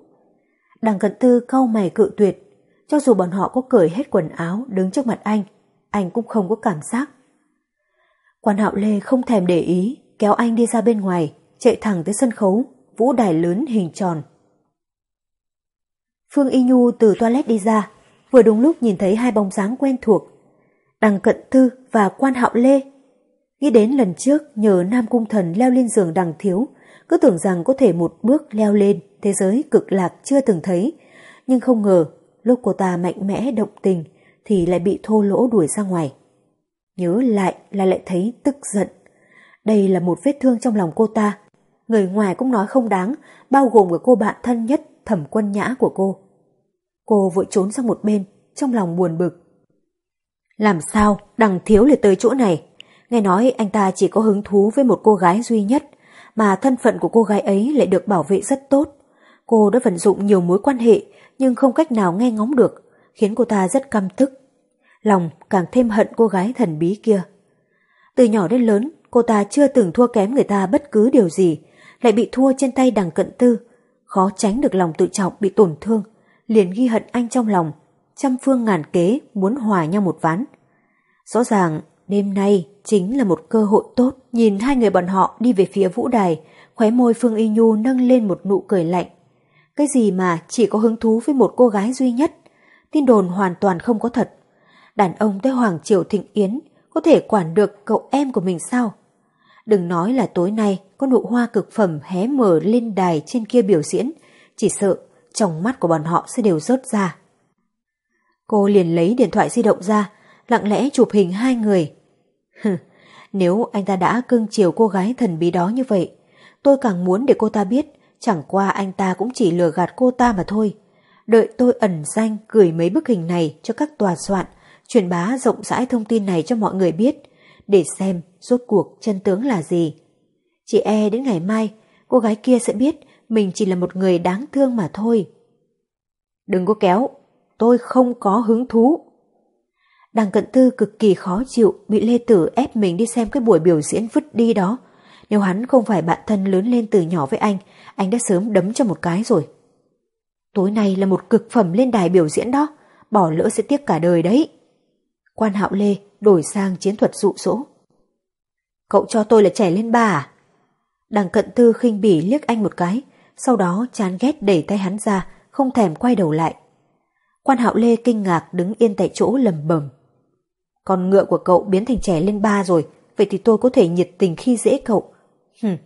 Đằng cận tư cau mày cự tuyệt, cho dù bọn họ có cởi hết quần áo đứng trước mặt anh, anh cũng không có cảm giác. Quan hạo Lê không thèm để ý, kéo anh đi ra bên ngoài, chạy thẳng tới sân khấu, vũ đài lớn hình tròn. Phương Y Nhu từ toilet đi ra, vừa đúng lúc nhìn thấy hai bóng dáng quen thuộc, Đằng Cận Thư và Quan Hạo Lê. Nghĩ đến lần trước nhờ Nam Cung Thần leo lên giường đằng thiếu, cứ tưởng rằng có thể một bước leo lên thế giới cực lạc chưa từng thấy, nhưng không ngờ lúc cô ta mạnh mẽ động tình thì lại bị thô lỗ đuổi ra ngoài. Nhớ lại là lại thấy tức giận. Đây là một vết thương trong lòng cô ta. Người ngoài cũng nói không đáng, bao gồm cả cô bạn thân nhất thẩm quân nhã của cô. Cô vội trốn sang một bên, trong lòng buồn bực. Làm sao đằng thiếu lại tới chỗ này? Nghe nói anh ta chỉ có hứng thú với một cô gái duy nhất, mà thân phận của cô gái ấy lại được bảo vệ rất tốt. Cô đã vận dụng nhiều mối quan hệ nhưng không cách nào nghe ngóng được, khiến cô ta rất căm tức. Lòng càng thêm hận cô gái thần bí kia. Từ nhỏ đến lớn, cô ta chưa từng thua kém người ta bất cứ điều gì, lại bị thua trên tay đằng cận tư. Khó tránh được lòng tự trọng bị tổn thương, liền ghi hận anh trong lòng, trăm phương ngàn kế muốn hòa nhau một ván. Rõ ràng, đêm nay chính là một cơ hội tốt. Nhìn hai người bọn họ đi về phía vũ đài, khóe môi Phương Y Nhu nâng lên một nụ cười lạnh. Cái gì mà chỉ có hứng thú với một cô gái duy nhất? Tin đồn hoàn toàn không có thật. Đàn ông tới Hoàng Triều Thịnh Yến có thể quản được cậu em của mình sao? Đừng nói là tối nay có nụ hoa cực phẩm hé mở lên đài trên kia biểu diễn, chỉ sợ trong mắt của bọn họ sẽ đều rớt ra. Cô liền lấy điện thoại di động ra, lặng lẽ chụp hình hai người. Nếu anh ta đã cưng chiều cô gái thần bí đó như vậy, tôi càng muốn để cô ta biết chẳng qua anh ta cũng chỉ lừa gạt cô ta mà thôi. Đợi tôi ẩn danh gửi mấy bức hình này cho các tòa soạn, truyền bá rộng rãi thông tin này cho mọi người biết, để xem rốt cuộc chân tướng là gì. chị e đến ngày mai, cô gái kia sẽ biết mình chỉ là một người đáng thương mà thôi. Đừng có kéo, tôi không có hứng thú. Đằng cận tư cực kỳ khó chịu bị Lê Tử ép mình đi xem cái buổi biểu diễn vứt đi đó. Nếu hắn không phải bạn thân lớn lên từ nhỏ với anh, anh đã sớm đấm cho một cái rồi. Tối nay là một cực phẩm lên đài biểu diễn đó, bỏ lỡ sẽ tiếc cả đời đấy. Quan hạo Lê đổi sang chiến thuật dụ dỗ. Cậu cho tôi là trẻ lên ba à? Đằng cận tư khinh bỉ liếc anh một cái, sau đó chán ghét đẩy tay hắn ra, không thèm quay đầu lại. Quan hạo Lê kinh ngạc đứng yên tại chỗ lầm bầm. Con ngựa của cậu biến thành trẻ lên ba rồi, vậy thì tôi có thể nhiệt tình khi dễ cậu. Hừm.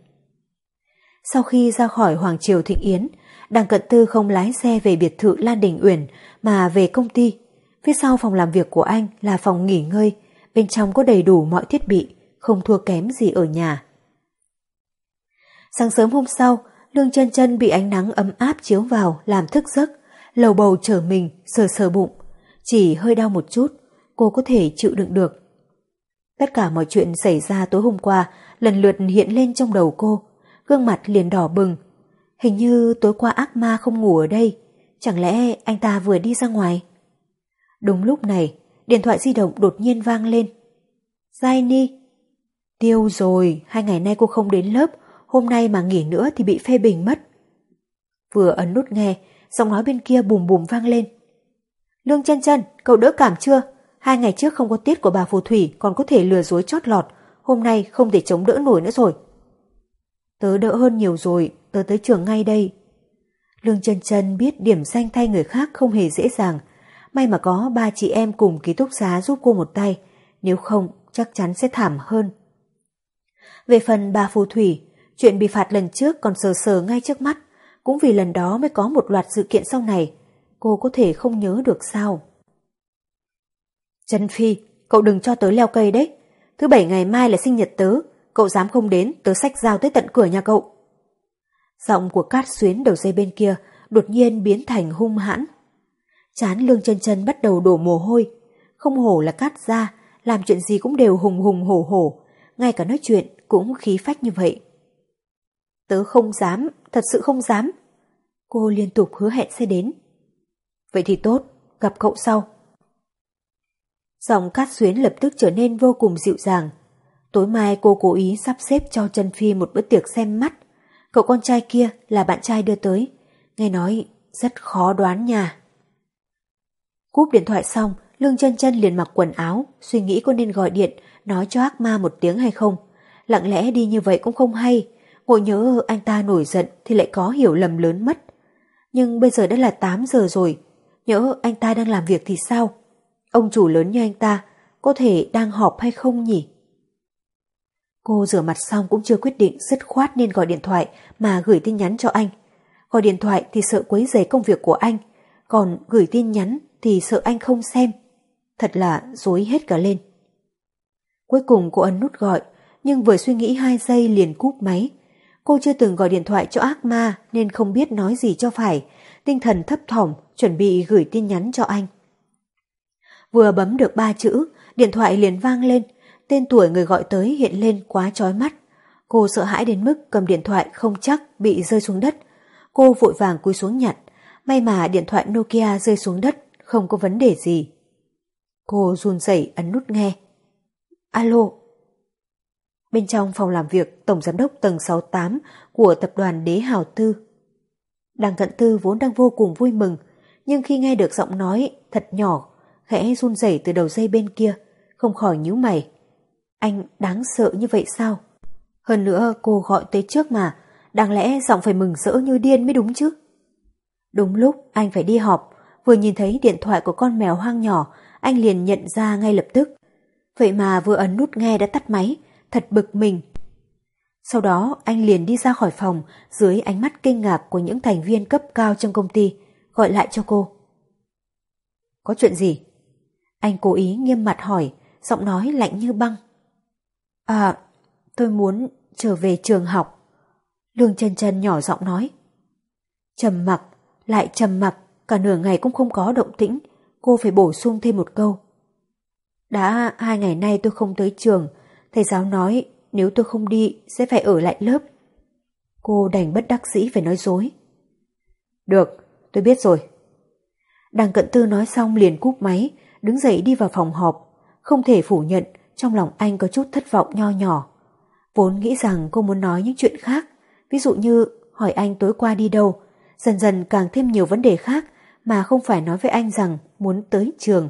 Sau khi ra khỏi Hoàng Triều Thịnh Yến, đặng cận tư không lái xe về biệt thự Lan Đình Uyển mà về công ty. Phía sau phòng làm việc của anh là phòng nghỉ ngơi, bên trong có đầy đủ mọi thiết bị, không thua kém gì ở nhà. Sáng sớm hôm sau, Lương chân chân bị ánh nắng ấm áp chiếu vào làm thức giấc, lầu bầu trở mình, sờ sờ bụng. Chỉ hơi đau một chút, cô có thể chịu đựng được. Tất cả mọi chuyện xảy ra tối hôm qua lần lượt hiện lên trong đầu cô, gương mặt liền đỏ bừng. Hình như tối qua ác ma không ngủ ở đây, chẳng lẽ anh ta vừa đi ra ngoài? Đúng lúc này, điện thoại di động đột nhiên vang lên. Zaini! Tiêu rồi, hai ngày nay cô không đến lớp, hôm nay mà nghỉ nữa thì bị phê bình mất. Vừa ấn nút nghe, giọng nói bên kia bùm bùm vang lên. Lương chân chân, cậu đỡ cảm chưa? Hai ngày trước không có tiết của bà phù thủy còn có thể lừa dối chót lọt, hôm nay không thể chống đỡ nổi nữa rồi. Tớ đỡ hơn nhiều rồi, tớ tới trường ngay đây. Lương chân chân biết điểm danh thay người khác không hề dễ dàng, may mà có ba chị em cùng ký túc xá giúp cô một tay, nếu không chắc chắn sẽ thảm hơn. Về phần bà phù thủy, chuyện bị phạt lần trước còn sờ sờ ngay trước mắt, cũng vì lần đó mới có một loạt sự kiện sau này, cô có thể không nhớ được sao. Trần Phi, cậu đừng cho tớ leo cây đấy. Thứ bảy ngày mai là sinh nhật tớ, cậu dám không đến, tớ sách dao tới tận cửa nhà cậu. Giọng của Cát Xuyến đầu dây bên kia đột nhiên biến thành hung hãn. Chán lương chân chân bắt đầu đổ mồ hôi, không hổ là Cát ra, làm chuyện gì cũng đều hùng hùng hổ hổ, ngay cả nói chuyện cũng khí phách như vậy. Tớ không dám, thật sự không dám. Cô liên tục hứa hẹn sẽ đến. Vậy thì tốt, gặp cậu sau. Giọng Cát Xuyến lập tức trở nên vô cùng dịu dàng. Tối mai cô cố ý sắp xếp cho Trần Phi một bữa tiệc xem mắt. Cậu con trai kia là bạn trai đưa tới. Nghe nói rất khó đoán nha. Cúp điện thoại xong, Lương chân chân liền mặc quần áo, suy nghĩ có nên gọi điện, nói cho ác ma một tiếng hay không. Lặng lẽ đi như vậy cũng không hay, ngộ nhớ anh ta nổi giận thì lại có hiểu lầm lớn mất. Nhưng bây giờ đã là 8 giờ rồi, nhớ anh ta đang làm việc thì sao? Ông chủ lớn như anh ta có thể đang họp hay không nhỉ? Cô rửa mặt xong cũng chưa quyết định dứt khoát nên gọi điện thoại mà gửi tin nhắn cho anh. Gọi điện thoại thì sợ quấy rầy công việc của anh, còn gửi tin nhắn thì sợ anh không xem. Thật là dối hết cả lên. Cuối cùng cô ấn nút gọi, nhưng vừa suy nghĩ hai giây liền cúp máy. Cô chưa từng gọi điện thoại cho ác ma nên không biết nói gì cho phải, tinh thần thấp thỏm chuẩn bị gửi tin nhắn cho anh. Vừa bấm được ba chữ, điện thoại liền vang lên, tên tuổi người gọi tới hiện lên quá chói mắt. Cô sợ hãi đến mức cầm điện thoại không chắc bị rơi xuống đất. Cô vội vàng cúi xuống nhặt, may mà điện thoại Nokia rơi xuống đất, không có vấn đề gì. Cô run rẩy ấn nút nghe. Alo. Bên trong phòng làm việc Tổng Giám đốc tầng 68 của tập đoàn Đế Hào Tư. Đằng cận tư vốn đang vô cùng vui mừng, nhưng khi nghe được giọng nói thật nhỏ, khẽ run rẩy từ đầu dây bên kia, không khỏi nhíu mày. Anh đáng sợ như vậy sao? Hơn nữa cô gọi tới trước mà, đáng lẽ giọng phải mừng rỡ như điên mới đúng chứ. Đúng lúc anh phải đi họp, vừa nhìn thấy điện thoại của con mèo hoang nhỏ, anh liền nhận ra ngay lập tức. Vậy mà vừa ấn nút nghe đã tắt máy, thật bực mình. Sau đó anh liền đi ra khỏi phòng dưới ánh mắt kinh ngạc của những thành viên cấp cao trong công ty, gọi lại cho cô. Có chuyện gì? Anh cố ý nghiêm mặt hỏi, giọng nói lạnh như băng. À, tôi muốn trở về trường học. Lương chân chân nhỏ giọng nói. Trầm mặc, lại trầm mặc, cả nửa ngày cũng không có động tĩnh, cô phải bổ sung thêm một câu. Đã hai ngày nay tôi không tới trường, thầy giáo nói nếu tôi không đi sẽ phải ở lại lớp. Cô đành bất đắc dĩ phải nói dối. Được, tôi biết rồi. Đằng cận tư nói xong liền cúp máy, đứng dậy đi vào phòng họp. Không thể phủ nhận, trong lòng anh có chút thất vọng nho nhỏ. Vốn nghĩ rằng cô muốn nói những chuyện khác, ví dụ như hỏi anh tối qua đi đâu, dần dần càng thêm nhiều vấn đề khác mà không phải nói với anh rằng muốn tới trường.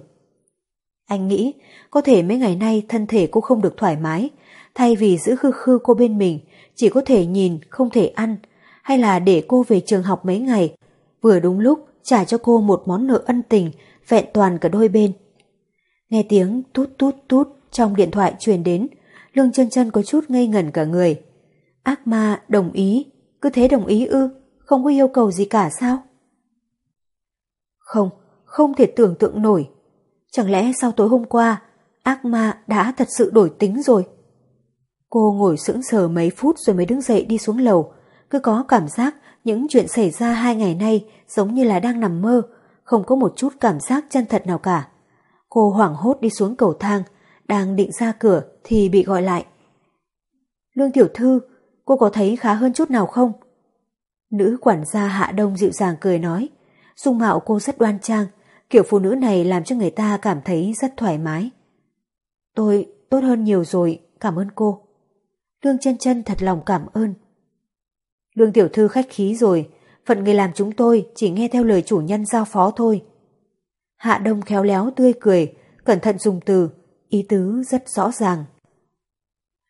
Anh nghĩ có thể mấy ngày nay thân thể cô không được thoải mái, thay vì giữ khư khư cô bên mình, chỉ có thể nhìn, không thể ăn, hay là để cô về trường học mấy ngày, vừa đúng lúc trả cho cô một món nợ ân tình, vẹn toàn cả đôi bên. Nghe tiếng tút tút tút trong điện thoại truyền đến, Lương chân chân có chút ngây ngẩn cả người. Ác ma đồng ý, cứ thế đồng ý ư, không có yêu cầu gì cả sao? Không, không thể tưởng tượng nổi. Chẳng lẽ sau tối hôm qua, ác ma đã thật sự đổi tính rồi? Cô ngồi sững sờ mấy phút rồi mới đứng dậy đi xuống lầu, cứ có cảm giác những chuyện xảy ra hai ngày nay giống như là đang nằm mơ, không có một chút cảm giác chân thật nào cả. Cô hoảng hốt đi xuống cầu thang, đang định ra cửa thì bị gọi lại. Lương tiểu thư, cô có thấy khá hơn chút nào không? Nữ quản gia Hạ Đông dịu dàng cười nói, dung mạo cô rất đoan trang, kiểu phụ nữ này làm cho người ta cảm thấy rất thoải mái. Tôi tốt hơn nhiều rồi, cảm ơn cô. Lương chân chân thật lòng cảm ơn. Lương tiểu thư khách khí rồi, phận người làm chúng tôi chỉ nghe theo lời chủ nhân giao phó thôi. Hạ Đông khéo léo tươi cười, cẩn thận dùng từ, ý tứ rất rõ ràng.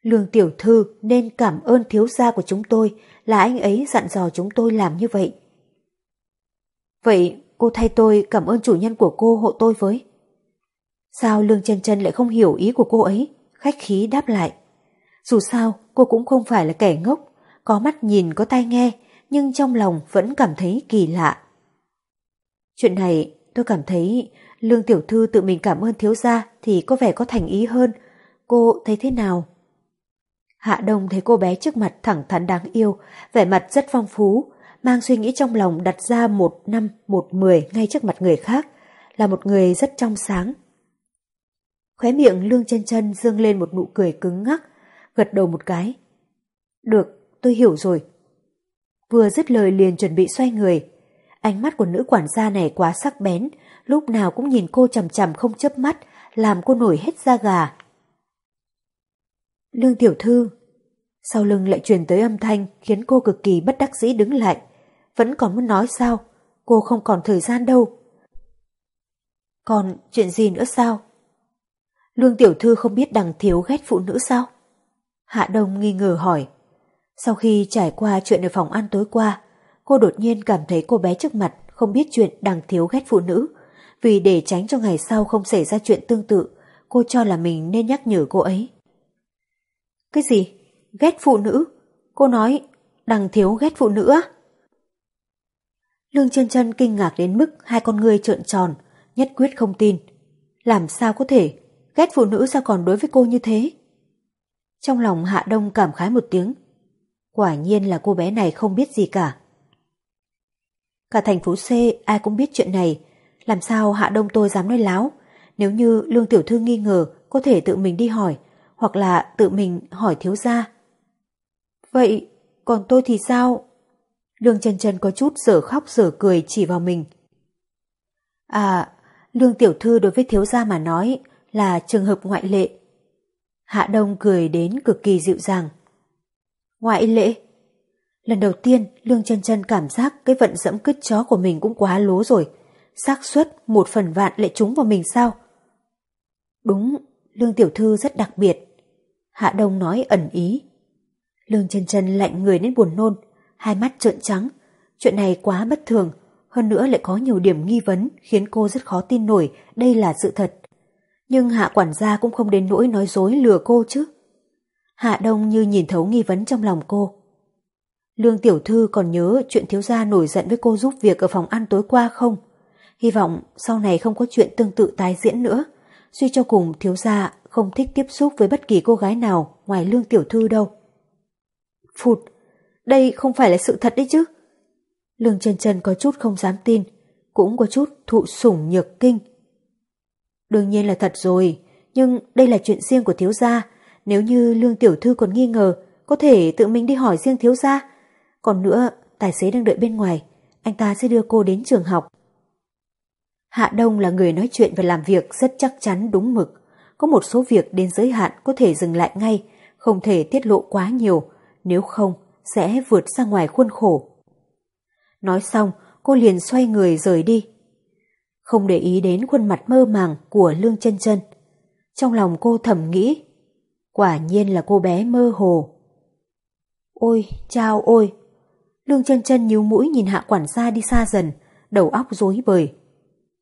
Lương tiểu thư nên cảm ơn thiếu gia của chúng tôi là anh ấy dặn dò chúng tôi làm như vậy. Vậy cô thay tôi cảm ơn chủ nhân của cô hộ tôi với. Sao Lương chân chân lại không hiểu ý của cô ấy, khách khí đáp lại. Dù sao, cô cũng không phải là kẻ ngốc, có mắt nhìn có tai nghe, nhưng trong lòng vẫn cảm thấy kỳ lạ. Chuyện này tôi cảm thấy Lương Tiểu Thư tự mình cảm ơn thiếu gia thì có vẻ có thành ý hơn. Cô thấy thế nào? Hạ Đông thấy cô bé trước mặt thẳng thắn đáng yêu, vẻ mặt rất phong phú, mang suy nghĩ trong lòng đặt ra một năm, một mười ngay trước mặt người khác, là một người rất trong sáng. Khóe miệng Lương chân chân dương lên một nụ cười cứng ngắc, gật đầu một cái. Được, tôi hiểu rồi. Vừa dứt lời liền chuẩn bị xoay người. Ánh mắt của nữ quản gia này quá sắc bén, lúc nào cũng nhìn cô chằm chằm không chớp mắt, làm cô nổi hết da gà. Lương tiểu thư, sau lưng lại truyền tới âm thanh khiến cô cực kỳ bất đắc dĩ đứng lại. Vẫn còn muốn nói sao, cô không còn thời gian đâu. Còn chuyện gì nữa sao? Lương tiểu thư không biết đằng thiếu ghét phụ nữ sao? Hạ Đông nghi ngờ hỏi. Sau khi trải qua chuyện ở phòng ăn tối qua, cô đột nhiên cảm thấy cô bé trước mặt không biết chuyện đang thiếu ghét phụ nữ. Vì để tránh cho ngày sau không xảy ra chuyện tương tự, cô cho là mình nên nhắc nhở cô ấy. Cái gì? Ghét phụ nữ? Cô nói đằng thiếu ghét phụ nữ á? Lương chân chân kinh ngạc đến mức hai con ngươi trợn tròn, nhất quyết không tin. Làm sao có thể, ghét phụ nữ sao còn đối với cô như thế? Trong lòng Hạ Đông cảm khái một tiếng. Quả nhiên là cô bé này không biết gì cả. Cả thành phố C ai cũng biết chuyện này, làm sao Hạ Đông tôi dám nói láo, nếu như Lương Tiểu Thư nghi ngờ có thể tự mình đi hỏi, hoặc là tự mình hỏi thiếu gia. Vậy, còn tôi thì sao? Lương chân chân có chút sở khóc sở cười chỉ vào mình. À, Lương Tiểu Thư đối với thiếu gia mà nói là trường hợp ngoại lệ. Hạ Đông cười đến cực kỳ dịu dàng. Ngoại lệ? Lần đầu tiên Lương chân chân cảm giác cái vận dẫm cứt chó của mình cũng quá lố rồi. xác suất một phần vạn lại trúng vào mình sao? Đúng, Lương Tiểu Thư rất đặc biệt. Hạ Đông nói ẩn ý. Lương chân chân lạnh người đến buồn nôn, hai mắt trợn trắng. Chuyện này quá bất thường, hơn nữa lại có nhiều điểm nghi vấn khiến cô rất khó tin nổi đây là sự thật. Nhưng hạ quản gia cũng không đến nỗi nói dối lừa cô chứ. Hạ Đông như nhìn thấu nghi vấn trong lòng cô. Lương Tiểu Thư còn nhớ chuyện thiếu gia nổi giận với cô giúp việc ở phòng ăn tối qua không? Hy vọng sau này không có chuyện tương tự tái diễn nữa. Suy cho cùng thiếu gia không thích tiếp xúc với bất kỳ cô gái nào ngoài Lương Tiểu Thư đâu. Phụt, đây không phải là sự thật đấy chứ. Lương Trần Trần có chút không dám tin, cũng có chút thụ sủng nhược kinh. Đương nhiên là thật rồi, nhưng đây là chuyện riêng của thiếu gia. Nếu như Lương Tiểu Thư còn nghi ngờ, có thể tự mình đi hỏi riêng thiếu gia. Còn nữa, tài xế đang đợi bên ngoài, anh ta sẽ đưa cô đến trường học. Hạ Đông là người nói chuyện và làm việc rất chắc chắn đúng mực. Có một số việc đến giới hạn có thể dừng lại ngay, không thể tiết lộ quá nhiều, nếu không sẽ vượt ra ngoài khuôn khổ. Nói xong, cô liền xoay người rời đi. Không để ý đến khuôn mặt mơ màng của Lương chân chân. Trong lòng cô thầm nghĩ, quả nhiên là cô bé mơ hồ. Ôi, chao ôi! Lương chân chân nhíu mũi nhìn hạ quản gia đi xa dần, đầu óc rối bời.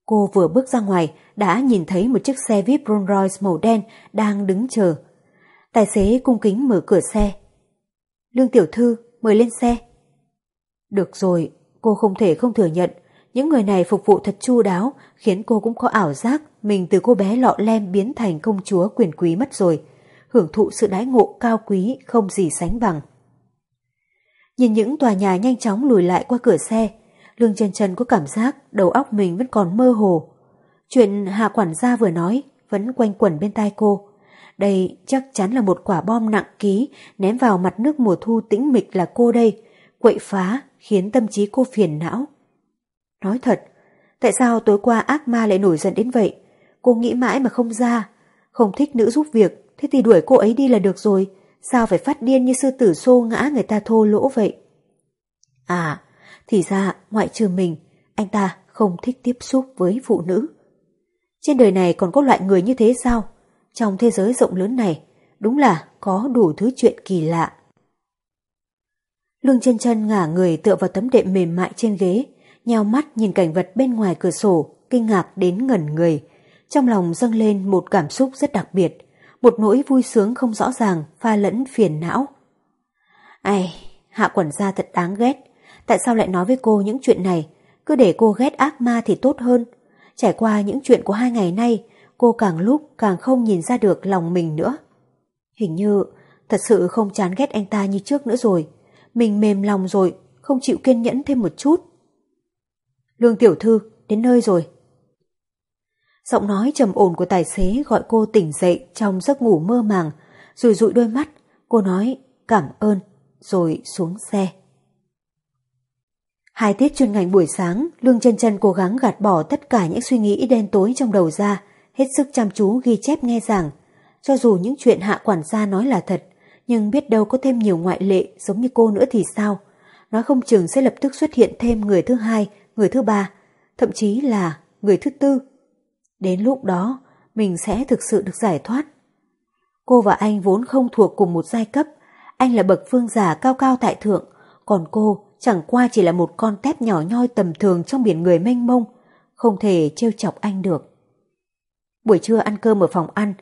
Cô vừa bước ra ngoài đã nhìn thấy một chiếc xe VIP Rolls Royce màu đen đang đứng chờ. Tài xế cung kính mở cửa xe. Lương tiểu thư, mời lên xe. Được rồi, cô không thể không thừa nhận. Những người này phục vụ thật chu đáo khiến cô cũng có ảo giác mình từ cô bé lọ lem biến thành công chúa quyền quý mất rồi. Hưởng thụ sự đái ngộ cao quý không gì sánh bằng. Nhìn những tòa nhà nhanh chóng lùi lại qua cửa xe, Lương chân chân có cảm giác đầu óc mình vẫn còn mơ hồ. Chuyện Hà quản gia vừa nói vẫn quanh quẩn bên tai cô. Đây chắc chắn là một quả bom nặng ký ném vào mặt nước mùa thu tĩnh mịch là cô đây, quậy phá khiến tâm trí cô phiền não. Nói thật, tại sao tối qua ác ma lại nổi giận đến vậy? Cô nghĩ mãi mà không ra. Không thích nữ giúp việc, thế thì đuổi cô ấy đi là được rồi. Sao phải phát điên như sư tử xô ngã người ta thô lỗ vậy? À, thì ra ngoại trừ mình, anh ta không thích tiếp xúc với phụ nữ. Trên đời này còn có loại người như thế sao? Trong thế giới rộng lớn này, đúng là có đủ thứ chuyện kỳ lạ. Lương chân chân ngả người tựa vào tấm đệm mềm mại trên ghế, nheo mắt nhìn cảnh vật bên ngoài cửa sổ, kinh ngạc đến ngẩn người. Trong lòng dâng lên một cảm xúc rất đặc biệt, một nỗi vui sướng không rõ ràng, pha lẫn phiền não. Ai, hạ quẩn gia thật đáng ghét, tại sao lại nói với cô những chuyện này, cứ để cô ghét ác ma thì tốt hơn. Trải qua những chuyện của hai ngày nay, cô càng lúc càng không nhìn ra được lòng mình nữa. Hình như thật sự không chán ghét anh ta như trước nữa rồi. Mình mềm lòng rồi, không chịu kiên nhẫn thêm một chút. Lương tiểu thư, đến nơi rồi. Giọng nói trầm ổn của tài xế gọi cô tỉnh dậy trong giấc ngủ mơ màng, rồi dụi đôi mắt, cô nói cảm ơn, rồi xuống xe. Hai tiết chuyên ngành buổi sáng, Lương chân chân cố gắng gạt bỏ tất cả những suy nghĩ đen tối trong đầu ra, hết sức chăm chú ghi chép nghe giảng. Cho dù những chuyện hạ quản gia nói là thật, nhưng biết đâu có thêm nhiều ngoại lệ giống như cô nữa thì sao? Nói không chừng sẽ lập tức xuất hiện thêm người thứ hai, người thứ ba, thậm chí là người thứ tư. Đến lúc đó, mình sẽ thực sự được giải thoát. Cô và anh vốn không thuộc cùng một giai cấp, anh là bậc phương giả cao cao tại thượng, còn cô chẳng qua chỉ là một con tép nhỏ nhoi tầm thường trong biển người mênh mông, không thể trêu chọc anh được. Buổi trưa ăn cơm ở phòng ăn,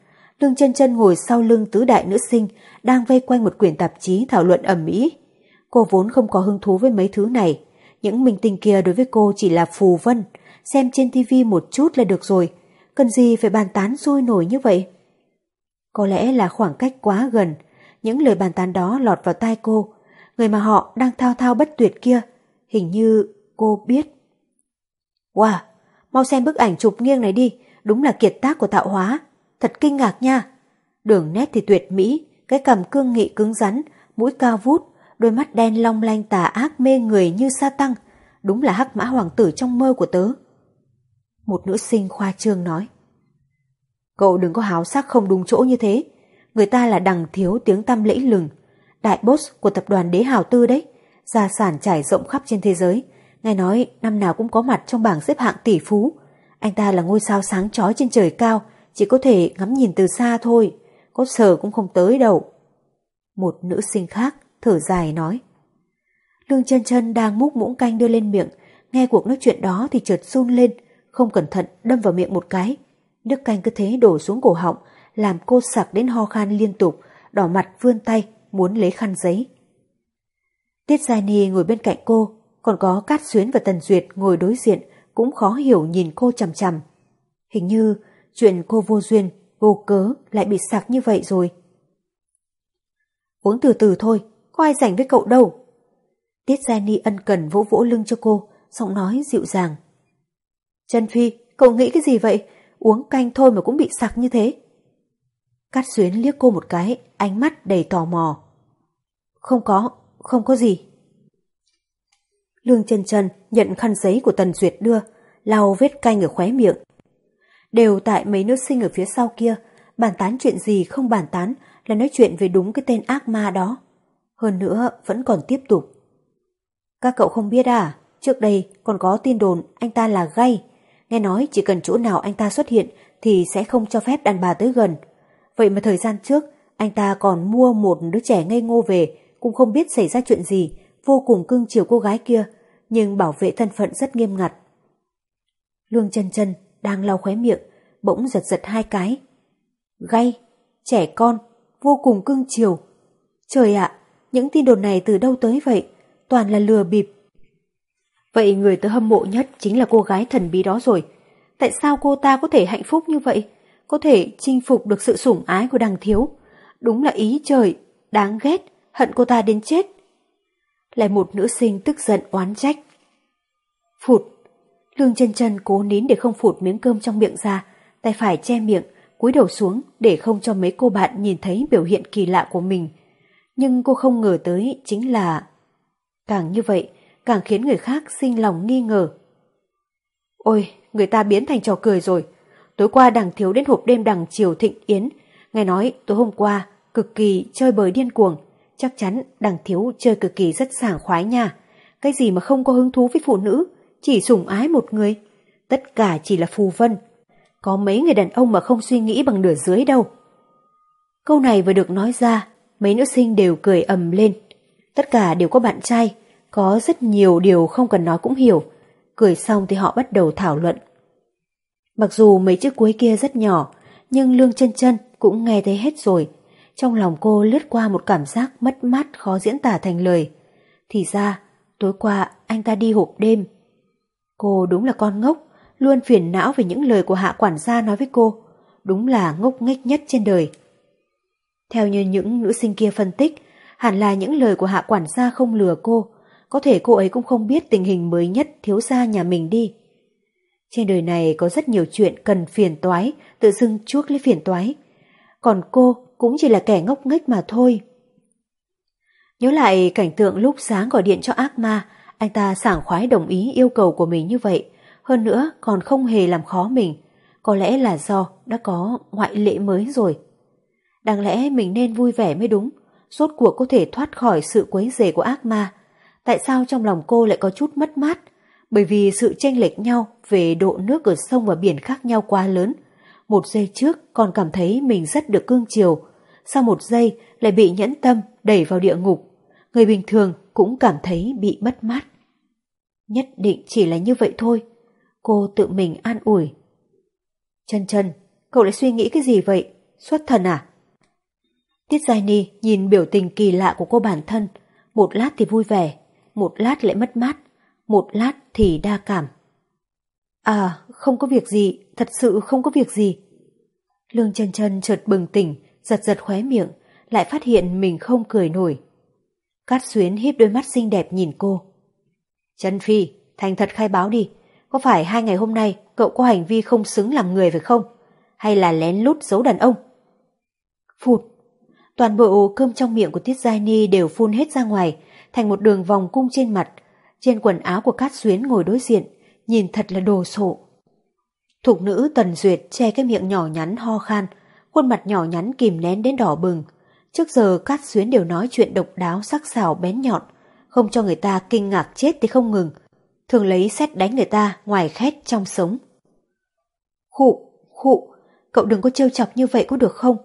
Lương chân chân ngồi sau lưng tứ đại nữ sinh đang vây quanh một quyển tạp chí thảo luận ẩm mỹ. Cô vốn không có hứng thú với mấy thứ này. Những minh tinh kia đối với cô chỉ là phù vân, xem trên tivi một chút là được rồi. Cần gì phải bàn tán sôi nổi như vậy? Có lẽ là khoảng cách quá gần, những lời bàn tán đó lọt vào tai cô. Người mà họ đang thao thao bất tuyệt kia, hình như cô biết. Wow, mau xem bức ảnh chụp nghiêng này đi, đúng là kiệt tác của tạo hóa thật kinh ngạc nha. Đường nét thì tuyệt mỹ, cái cằm cương nghị cứng rắn, mũi cao vút, đôi mắt đen long lanh tà ác mê người như sa tăng, đúng là hắc mã hoàng tử trong mơ của tớ. Một nữ sinh khoa trương nói. Cậu đừng có háo sắc không đúng chỗ như thế, người ta là đằng thiếu tiếng tăm lẫy lừng, đại boss của tập đoàn đế hào tư đấy, gia sản trải rộng khắp trên thế giới, nghe nói năm nào cũng có mặt trong bảng xếp hạng tỷ phú. Anh ta là ngôi sao sáng chói trên trời cao, chỉ có thể ngắm nhìn từ xa thôi, có sờ cũng không tới đâu. Một nữ sinh khác thở dài nói. Lương chân chân đang múc muỗng canh đưa lên miệng, nghe cuộc nói chuyện đó thì chợt run lên, không cẩn thận đâm vào miệng một cái. Nước canh cứ thế đổ xuống cổ họng, làm cô sặc đến ho khan liên tục, đỏ mặt vươn tay, muốn lấy khăn giấy. Tiết Gia Ni ngồi bên cạnh cô, còn có Cát Xuyến và Tần Duyệt ngồi đối diện, cũng khó hiểu nhìn cô chằm chằm. Hình như chuyện cô vô duyên, vô cớ lại bị sạc như vậy rồi. Uống từ từ thôi, có ai rảnh với cậu đâu. Tiết Gia Ni ân cần vỗ vỗ lưng cho cô, giọng nói dịu dàng. Trần Phi, cậu nghĩ cái gì vậy? Uống canh thôi mà cũng bị sặc như thế. Cát xuyến liếc cô một cái, ánh mắt đầy tò mò. Không có, không có gì. Lương Trần Trần nhận khăn giấy của Tần Duyệt đưa, lau vết canh ở khóe miệng, Đều tại mấy nữ sinh ở phía sau kia, bàn tán chuyện gì không bàn tán là nói chuyện về đúng cái tên ác ma đó. Hơn nữa vẫn còn tiếp tục. Các cậu không biết à, trước đây còn có tin đồn anh ta là gay. Nghe nói chỉ cần chỗ nào anh ta xuất hiện thì sẽ không cho phép đàn bà tới gần. Vậy mà thời gian trước, anh ta còn mua một đứa trẻ ngây ngô về, cũng không biết xảy ra chuyện gì, vô cùng cưng chiều cô gái kia, nhưng bảo vệ thân phận rất nghiêm ngặt. Lương chân chân đang lau khóe miệng, bỗng giật giật hai cái. Gay, trẻ con, vô cùng cưng chiều. Trời ạ, những tin đồn này từ đâu tới vậy? Toàn là lừa bịp. Vậy người tớ hâm mộ nhất chính là cô gái thần bí đó rồi. Tại sao cô ta có thể hạnh phúc như vậy? Có thể chinh phục được sự sủng ái của đằng thiếu? Đúng là ý trời, đáng ghét, hận cô ta đến chết. Lại một nữ sinh tức giận oán trách. Phụt, Lương chân chân cố nín để không phụt miếng cơm trong miệng ra, tay phải che miệng, cúi đầu xuống để không cho mấy cô bạn nhìn thấy biểu hiện kỳ lạ của mình. Nhưng cô không ngờ tới chính là... Càng như vậy, càng khiến người khác sinh lòng nghi ngờ. Ôi, người ta biến thành trò cười rồi. Tối qua đằng thiếu đến hộp đêm đằng chiều thịnh yến. Nghe nói tối hôm qua, cực kỳ chơi bời điên cuồng. Chắc chắn đằng thiếu chơi cực kỳ rất sảng khoái nha. Cái gì mà không có hứng thú với phụ nữ, chỉ sủng ái một người. Tất cả chỉ là phù vân. Có mấy người đàn ông mà không suy nghĩ bằng nửa dưới đâu. Câu này vừa được nói ra, mấy nữ sinh đều cười ầm lên. Tất cả đều có bạn trai, có rất nhiều điều không cần nói cũng hiểu. Cười xong thì họ bắt đầu thảo luận. Mặc dù mấy chữ cuối kia rất nhỏ, nhưng Lương chân chân cũng nghe thấy hết rồi. Trong lòng cô lướt qua một cảm giác mất mát khó diễn tả thành lời. Thì ra, tối qua anh ta đi hộp đêm Cô đúng là con ngốc, luôn phiền não về những lời của hạ quản gia nói với cô. Đúng là ngốc nghếch nhất trên đời. Theo như những nữ sinh kia phân tích, hẳn là những lời của hạ quản gia không lừa cô. Có thể cô ấy cũng không biết tình hình mới nhất thiếu gia nhà mình đi. Trên đời này có rất nhiều chuyện cần phiền toái, tự dưng chuốc lấy phiền toái. Còn cô cũng chỉ là kẻ ngốc nghếch mà thôi. Nhớ lại cảnh tượng lúc sáng gọi điện cho ác ma, anh ta sảng khoái đồng ý yêu cầu của mình như vậy, hơn nữa còn không hề làm khó mình. Có lẽ là do đã có ngoại lệ mới rồi. Đáng lẽ mình nên vui vẻ mới đúng, rốt cuộc có thể thoát khỏi sự quấy rầy của ác ma. Tại sao trong lòng cô lại có chút mất mát? Bởi vì sự tranh lệch nhau về độ nước ở sông và biển khác nhau quá lớn. Một giây trước còn cảm thấy mình rất được cương chiều, sau một giây lại bị nhẫn tâm đẩy vào địa ngục. Người bình thường cũng cảm thấy bị mất mát. Nhất định chỉ là như vậy thôi. Cô tự mình an ủi. Chân chân, cậu lại suy nghĩ cái gì vậy? Xuất thần à? Tiết Giai Ni nhìn biểu tình kỳ lạ của cô bản thân. Một lát thì vui vẻ, một lát lại mất mát, một lát thì đa cảm. À, không có việc gì, thật sự không có việc gì. Lương chân chân chợt bừng tỉnh, giật giật khóe miệng, lại phát hiện mình không cười nổi. Cát xuyến híp đôi mắt xinh đẹp nhìn cô. Trần Phi, thành thật khai báo đi, có phải hai ngày hôm nay cậu có hành vi không xứng làm người phải không? Hay là lén lút giấu đàn ông? Phụt, toàn bộ cơm trong miệng của Tiết Giai Ni đều phun hết ra ngoài, thành một đường vòng cung trên mặt. Trên quần áo của Cát Xuyến ngồi đối diện, nhìn thật là đồ sộ. Thục nữ Tần Duyệt che cái miệng nhỏ nhắn ho khan, khuôn mặt nhỏ nhắn kìm nén đến đỏ bừng. Trước giờ Cát Xuyến đều nói chuyện độc đáo sắc sảo bén nhọn, không cho người ta kinh ngạc chết thì không ngừng, thường lấy xét đánh người ta ngoài khét trong sống. Khụ, khụ, cậu đừng có trêu chọc như vậy có được không?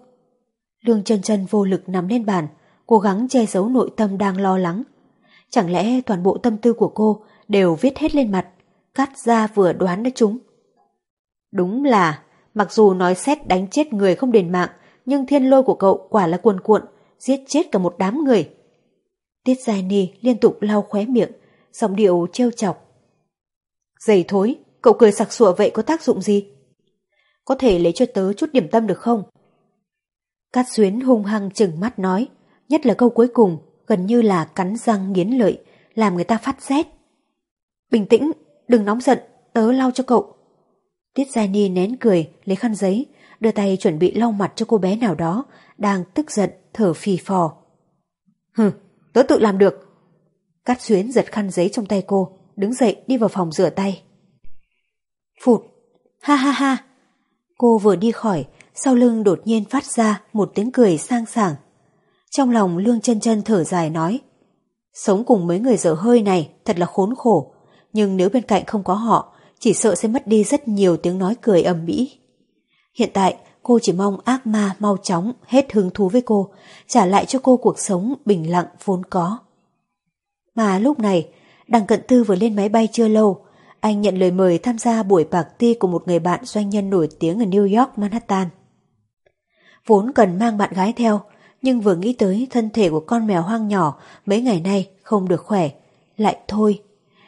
Lương chân chân vô lực nằm lên bàn, cố gắng che giấu nội tâm đang lo lắng. Chẳng lẽ toàn bộ tâm tư của cô đều viết hết lên mặt, cắt ra vừa đoán đã chúng. Đúng là, mặc dù nói xét đánh chết người không đền mạng, nhưng thiên lôi của cậu quả là cuồn cuộn, giết chết cả một đám người. Tiết Giai Ni liên tục lau khóe miệng, giọng điệu trêu chọc. Giày thối, cậu cười sặc sụa vậy có tác dụng gì? Có thể lấy cho tớ chút điểm tâm được không? Cát xuyến hung hăng chừng mắt nói, nhất là câu cuối cùng, gần như là cắn răng nghiến lợi, làm người ta phát rét. Bình tĩnh, đừng nóng giận, tớ lau cho cậu. Tiết Giai Ni nén cười, lấy khăn giấy, đưa tay chuẩn bị lau mặt cho cô bé nào đó, đang tức giận, thở phì phò. Hừ, tớ tự làm được. Cát xuyến giật khăn giấy trong tay cô, đứng dậy đi vào phòng rửa tay. Phụt, ha ha ha. Cô vừa đi khỏi, sau lưng đột nhiên phát ra một tiếng cười sang sảng. Trong lòng Lương chân chân thở dài nói, sống cùng mấy người dở hơi này thật là khốn khổ, nhưng nếu bên cạnh không có họ, chỉ sợ sẽ mất đi rất nhiều tiếng nói cười ầm mỹ Hiện tại, cô chỉ mong ác ma mau chóng hết hứng thú với cô, trả lại cho cô cuộc sống bình lặng vốn có. Mà lúc này, Đằng Cận Tư vừa lên máy bay chưa lâu, anh nhận lời mời tham gia buổi party của một người bạn doanh nhân nổi tiếng ở New York, Manhattan. Vốn cần mang bạn gái theo, nhưng vừa nghĩ tới thân thể của con mèo hoang nhỏ mấy ngày nay không được khỏe, lại thôi,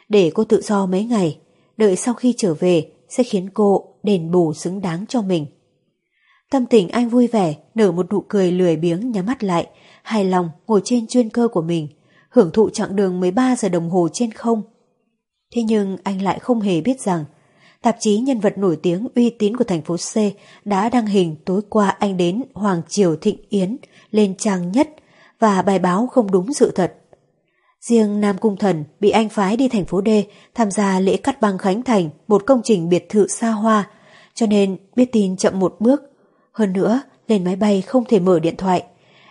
để cô tự do mấy ngày, đợi sau khi trở về sẽ khiến cô đền bù xứng đáng cho mình. Tâm tình anh vui vẻ, nở một nụ cười lười biếng nhắm mắt lại, hài lòng ngồi trên chuyên cơ của mình, hưởng thụ chặng đường 13 giờ đồng hồ trên không. Thế nhưng anh lại không hề biết rằng, tạp chí nhân vật nổi tiếng uy tín của thành phố C đã đăng hình tối qua anh đến Hoàng Triều Thịnh Yến lên trang nhất và bài báo không đúng sự thật. Riêng Nam Cung Thần bị anh phái đi thành phố D tham gia lễ cắt băng khánh thành một công trình biệt thự xa hoa, cho nên biết tin chậm một bước. Hơn nữa, lên máy bay không thể mở điện thoại.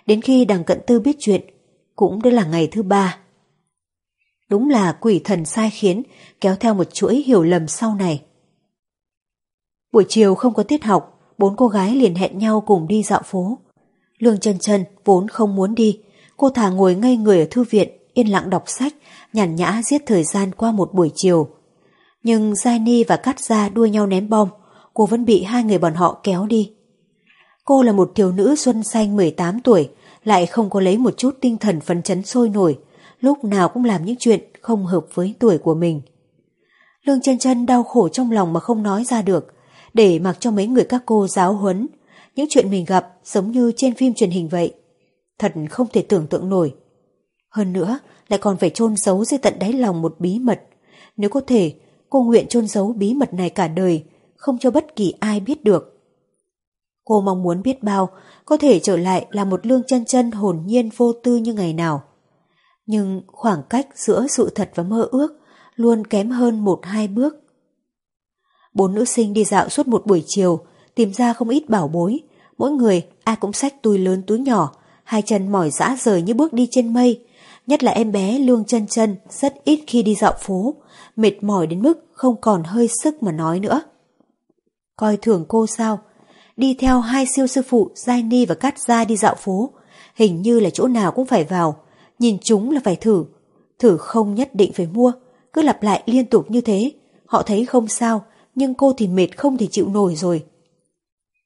Đến khi đằng cận tư biết chuyện, cũng đã là ngày thứ ba. Đúng là quỷ thần sai khiến, kéo theo một chuỗi hiểu lầm sau này. Buổi chiều không có tiết học, bốn cô gái liền hẹn nhau cùng đi dạo phố. Lương chân chân vốn không muốn đi, cô thả ngồi ngây người ở thư viện, yên lặng đọc sách, nhàn nhã giết thời gian qua một buổi chiều. Nhưng Giai Ni và Cát Gia đua nhau ném bom, cô vẫn bị hai người bọn họ kéo đi. Cô là một thiếu nữ xuân xanh 18 tuổi, lại không có lấy một chút tinh thần phấn chấn sôi nổi, lúc nào cũng làm những chuyện không hợp với tuổi của mình. Lương chân chân đau khổ trong lòng mà không nói ra được, để mặc cho mấy người các cô giáo huấn. Những chuyện mình gặp giống như trên phim truyền hình vậy. Thật không thể tưởng tượng nổi. Hơn nữa, lại còn phải chôn giấu dưới tận đáy lòng một bí mật. Nếu có thể, cô nguyện chôn giấu bí mật này cả đời, không cho bất kỳ ai biết được. Cô mong muốn biết bao, có thể trở lại là một lương chân chân hồn nhiên vô tư như ngày nào. Nhưng khoảng cách giữa sự thật và mơ ước luôn kém hơn một hai bước. Bốn nữ sinh đi dạo suốt một buổi chiều, tìm ra không ít bảo bối. Mỗi người ai cũng xách túi lớn túi nhỏ, hai chân mỏi dã rời như bước đi trên mây. Nhất là em bé Lương chân chân rất ít khi đi dạo phố, mệt mỏi đến mức không còn hơi sức mà nói nữa. Coi thường cô sao? Đi theo hai siêu sư phụ Giai Ni và Cát Gia đi dạo phố, hình như là chỗ nào cũng phải vào, nhìn chúng là phải thử, thử không nhất định phải mua, cứ lặp lại liên tục như thế, họ thấy không sao, nhưng cô thì mệt không thể chịu nổi rồi.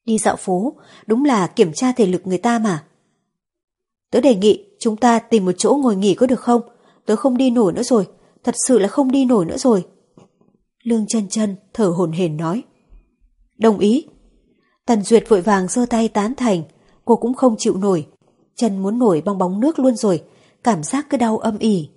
Đi dạo phố, đúng là kiểm tra thể lực người ta mà. Tớ đề nghị chúng ta tìm một chỗ ngồi nghỉ có được không? Tớ không đi nổi nữa rồi, thật sự là không đi nổi nữa rồi. Lương chân chân thở hồn hển nói. Đồng ý. Tần Duyệt vội vàng giơ tay tán thành, cô cũng không chịu nổi. Chân muốn nổi bong bóng nước luôn rồi, cảm giác cứ đau âm ỉ.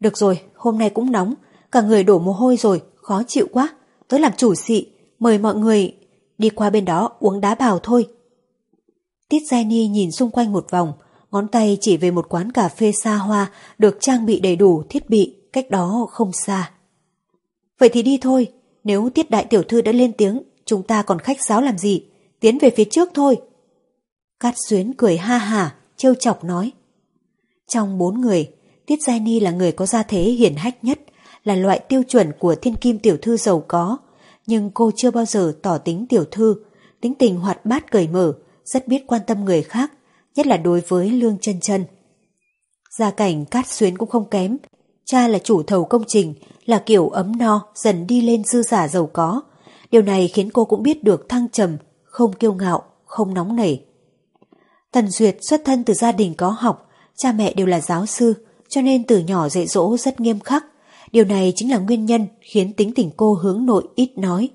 Được rồi, hôm nay cũng nóng, cả người đổ mồ hôi rồi, khó chịu quá. Tớ làm chủ xị, mời mọi người đi qua bên đó uống đá bào thôi. Tiết Jenny nhìn xung quanh một vòng, ngón tay chỉ về một quán cà phê xa hoa được trang bị đầy đủ thiết bị, cách đó không xa. Vậy thì đi thôi, nếu Tiết Đại Tiểu Thư đã lên tiếng, chúng ta còn khách sáo làm gì, tiến về phía trước thôi. Cát Xuyến cười ha hả, trêu chọc nói. Trong bốn người, Tiết Giai Ni là người có gia thế hiển hách nhất, là loại tiêu chuẩn của thiên kim tiểu thư giàu có, nhưng cô chưa bao giờ tỏ tính tiểu thư, tính tình hoạt bát cởi mở, rất biết quan tâm người khác, nhất là đối với Lương chân chân. Gia cảnh Cát Xuyến cũng không kém, cha là chủ thầu công trình, là kiểu ấm no dần đi lên dư giả giàu có. Điều này khiến cô cũng biết được thăng trầm, không kiêu ngạo, không nóng nảy. Tần Duyệt xuất thân từ gia đình có học, cha mẹ đều là giáo sư, cho nên từ nhỏ dạy dỗ rất nghiêm khắc. Điều này chính là nguyên nhân khiến tính tình cô hướng nội ít nói.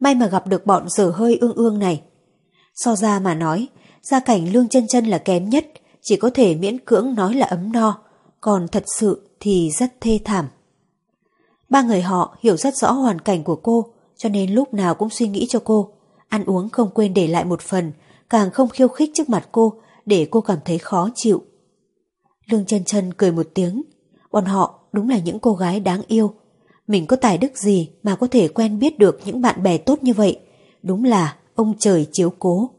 May mà gặp được bọn dở hơi ương ương này. So ra mà nói, gia cảnh lương chân chân là kém nhất, chỉ có thể miễn cưỡng nói là ấm no, còn thật sự thì rất thê thảm. Ba người họ hiểu rất rõ hoàn cảnh của cô, cho nên lúc nào cũng suy nghĩ cho cô. Ăn uống không quên để lại một phần, càng không khiêu khích trước mặt cô để cô cảm thấy khó chịu. Lương chân chân cười một tiếng. Bọn họ đúng là những cô gái đáng yêu. Mình có tài đức gì mà có thể quen biết được những bạn bè tốt như vậy. Đúng là ông trời chiếu cố.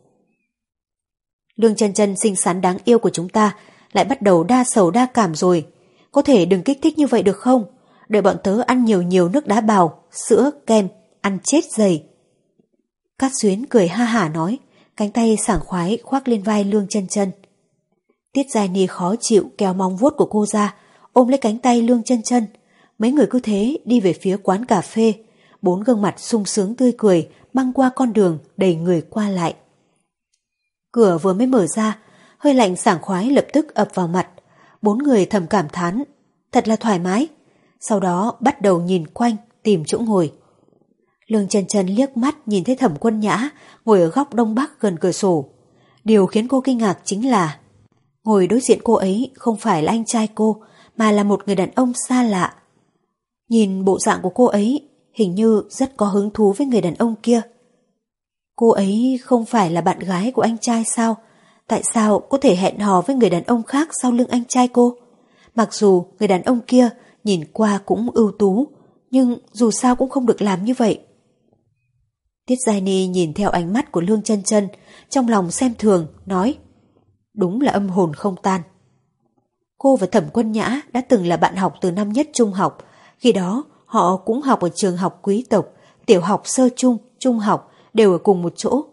Lương chân chân xinh xắn đáng yêu của chúng ta lại bắt đầu đa sầu đa cảm rồi. Có thể đừng kích thích như vậy được không? Đợi bọn tớ ăn nhiều nhiều nước đá bào, sữa, kem, ăn chết dày. Cát Xuyến cười ha hả nói, cánh tay sảng khoái khoác lên vai Lương chân chân. Tiết Giai Ni khó chịu kéo mong vuốt của cô ra, ôm lấy cánh tay Lương chân chân. Mấy người cứ thế đi về phía quán cà phê, bốn gương mặt sung sướng tươi cười băng qua con đường đầy người qua lại. Cửa vừa mới mở ra, hơi lạnh sảng khoái lập tức ập vào mặt. Bốn người thầm cảm thán, thật là thoải mái. Sau đó bắt đầu nhìn quanh, tìm chỗ ngồi. Lương chân chân liếc mắt nhìn thấy thẩm quân nhã ngồi ở góc đông bắc gần cửa sổ. Điều khiến cô kinh ngạc chính là ngồi đối diện cô ấy không phải là anh trai cô mà là một người đàn ông xa lạ. Nhìn bộ dạng của cô ấy hình như rất có hứng thú với người đàn ông kia. Cô ấy không phải là bạn gái của anh trai sao? Tại sao có thể hẹn hò với người đàn ông khác sau lưng anh trai cô? Mặc dù người đàn ông kia nhìn qua cũng ưu tú, nhưng dù sao cũng không được làm như vậy. Tiết Giai Ni nhìn theo ánh mắt của Lương chân chân trong lòng xem thường, nói Đúng là âm hồn không tan. Cô và Thẩm Quân Nhã đã từng là bạn học từ năm nhất trung học, khi đó họ cũng học ở trường học quý tộc, tiểu học sơ trung, trung học đều ở cùng một chỗ.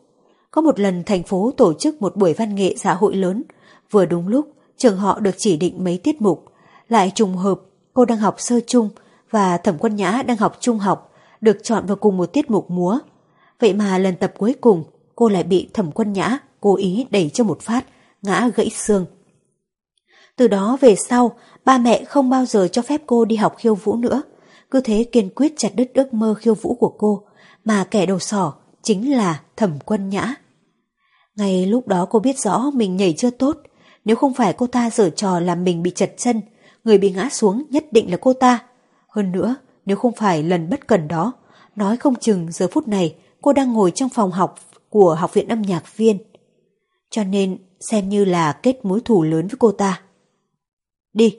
Có một lần thành phố tổ chức một buổi văn nghệ xã hội lớn, vừa đúng lúc trường họ được chỉ định mấy tiết mục, lại trùng hợp cô đang học sơ trung và Thẩm Quân Nhã đang học trung học, được chọn vào cùng một tiết mục múa. Vậy mà lần tập cuối cùng cô lại bị Thẩm Quân Nhã cố ý đẩy cho một phát, ngã gãy xương. Từ đó về sau, ba mẹ không bao giờ cho phép cô đi học khiêu vũ nữa. Cứ thế kiên quyết chặt đứt ước mơ khiêu vũ của cô, mà kẻ đầu sỏ chính là thẩm quân nhã. Ngay lúc đó cô biết rõ mình nhảy chưa tốt, nếu không phải cô ta giở trò làm mình bị chật chân, người bị ngã xuống nhất định là cô ta. Hơn nữa, nếu không phải lần bất cần đó, nói không chừng giờ phút này cô đang ngồi trong phòng học của học viện âm nhạc viên. Cho nên xem như là kết mối thù lớn với cô ta. Đi,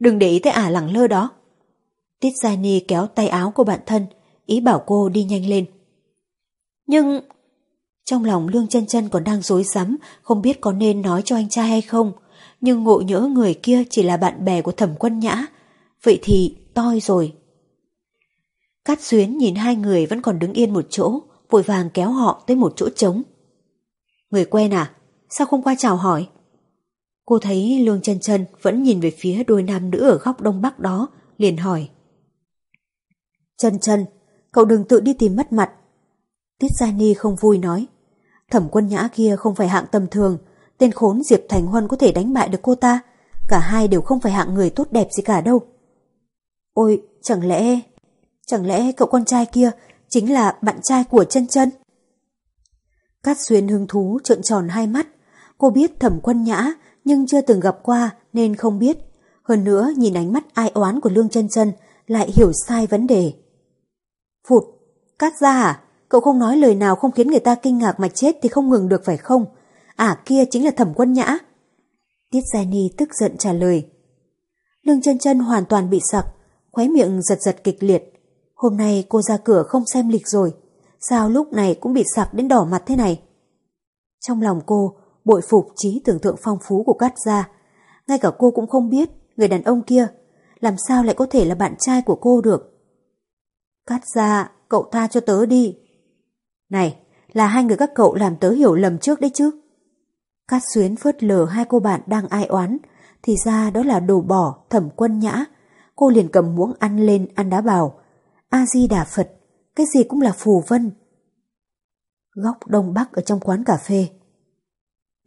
đừng để ý tới ả lẳng lơ đó. Tiết Gia Ni kéo tay áo của bạn thân, ý bảo cô đi nhanh lên. Nhưng... Trong lòng Lương chân chân còn đang dối rắm không biết có nên nói cho anh trai hay không. nhưng ngộ nhỡ người kia chỉ là bạn bè của thẩm quân nhã. Vậy thì toi rồi. Cát Xuyến nhìn hai người vẫn còn đứng yên một chỗ, vội vàng kéo họ tới một chỗ trống. Người quen à? Sao không qua chào hỏi? Cô thấy Lương chân chân vẫn nhìn về phía đôi nam nữ ở góc đông bắc đó, liền hỏi. Chân chân, cậu đừng tự đi tìm mất mặt. Tiết Gia Ni không vui nói. Thẩm quân nhã kia không phải hạng tầm thường, tên khốn Diệp Thành Huân có thể đánh bại được cô ta. Cả hai đều không phải hạng người tốt đẹp gì cả đâu. Ôi, chẳng lẽ... Chẳng lẽ cậu con trai kia chính là bạn trai của chân chân? Cát Xuyên hứng thú trợn tròn hai mắt. Cô biết thẩm quân nhã nhưng chưa từng gặp qua nên không biết. Hơn nữa nhìn ánh mắt ai oán của Lương chân chân lại hiểu sai vấn đề. Phụt, Cát ra à? Cậu không nói lời nào không khiến người ta kinh ngạc mà chết thì không ngừng được phải không? À kia chính là thẩm quân nhã. Tiết Gia Ni tức giận trả lời. Lương chân chân hoàn toàn bị sặc, khóe miệng giật giật kịch liệt. Hôm nay cô ra cửa không xem lịch rồi, sao lúc này cũng bị sặc đến đỏ mặt thế này? Trong lòng cô, bội phục trí tưởng tượng phong phú của Cát Gia. Ngay cả cô cũng không biết người đàn ông kia làm sao lại có thể là bạn trai của cô được. Cát Gia, cậu tha cho tớ đi. Này, là hai người các cậu làm tớ hiểu lầm trước đấy chứ. Cát Xuyến phớt lờ hai cô bạn đang ai oán, thì ra đó là đồ bỏ, thẩm quân nhã. Cô liền cầm muỗng ăn lên, ăn đá bào. A-di-đà Phật, cái gì cũng là phù vân. Góc đông bắc ở trong quán cà phê.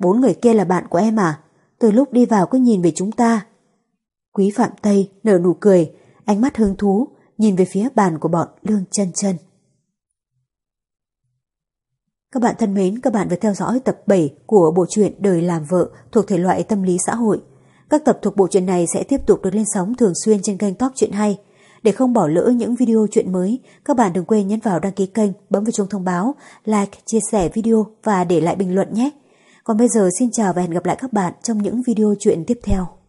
Bốn người kia là bạn của em à? Từ lúc đi vào cứ nhìn về chúng ta. Quý Phạm Tây nở nụ cười, ánh mắt hứng thú, nhìn về phía bàn của bọn Lương chân chân. Các bạn thân mến, các bạn vừa theo dõi tập 7 của bộ truyện Đời làm vợ thuộc thể loại tâm lý xã hội. Các tập thuộc bộ truyện này sẽ tiếp tục được lên sóng thường xuyên trên kênh Top Truyện Hay. Để không bỏ lỡ những video chuyện mới, các bạn đừng quên nhấn vào đăng ký kênh, bấm vào chuông thông báo, like, chia sẻ video và để lại bình luận nhé. Còn bây giờ xin chào và hẹn gặp lại các bạn trong những video chuyện tiếp theo.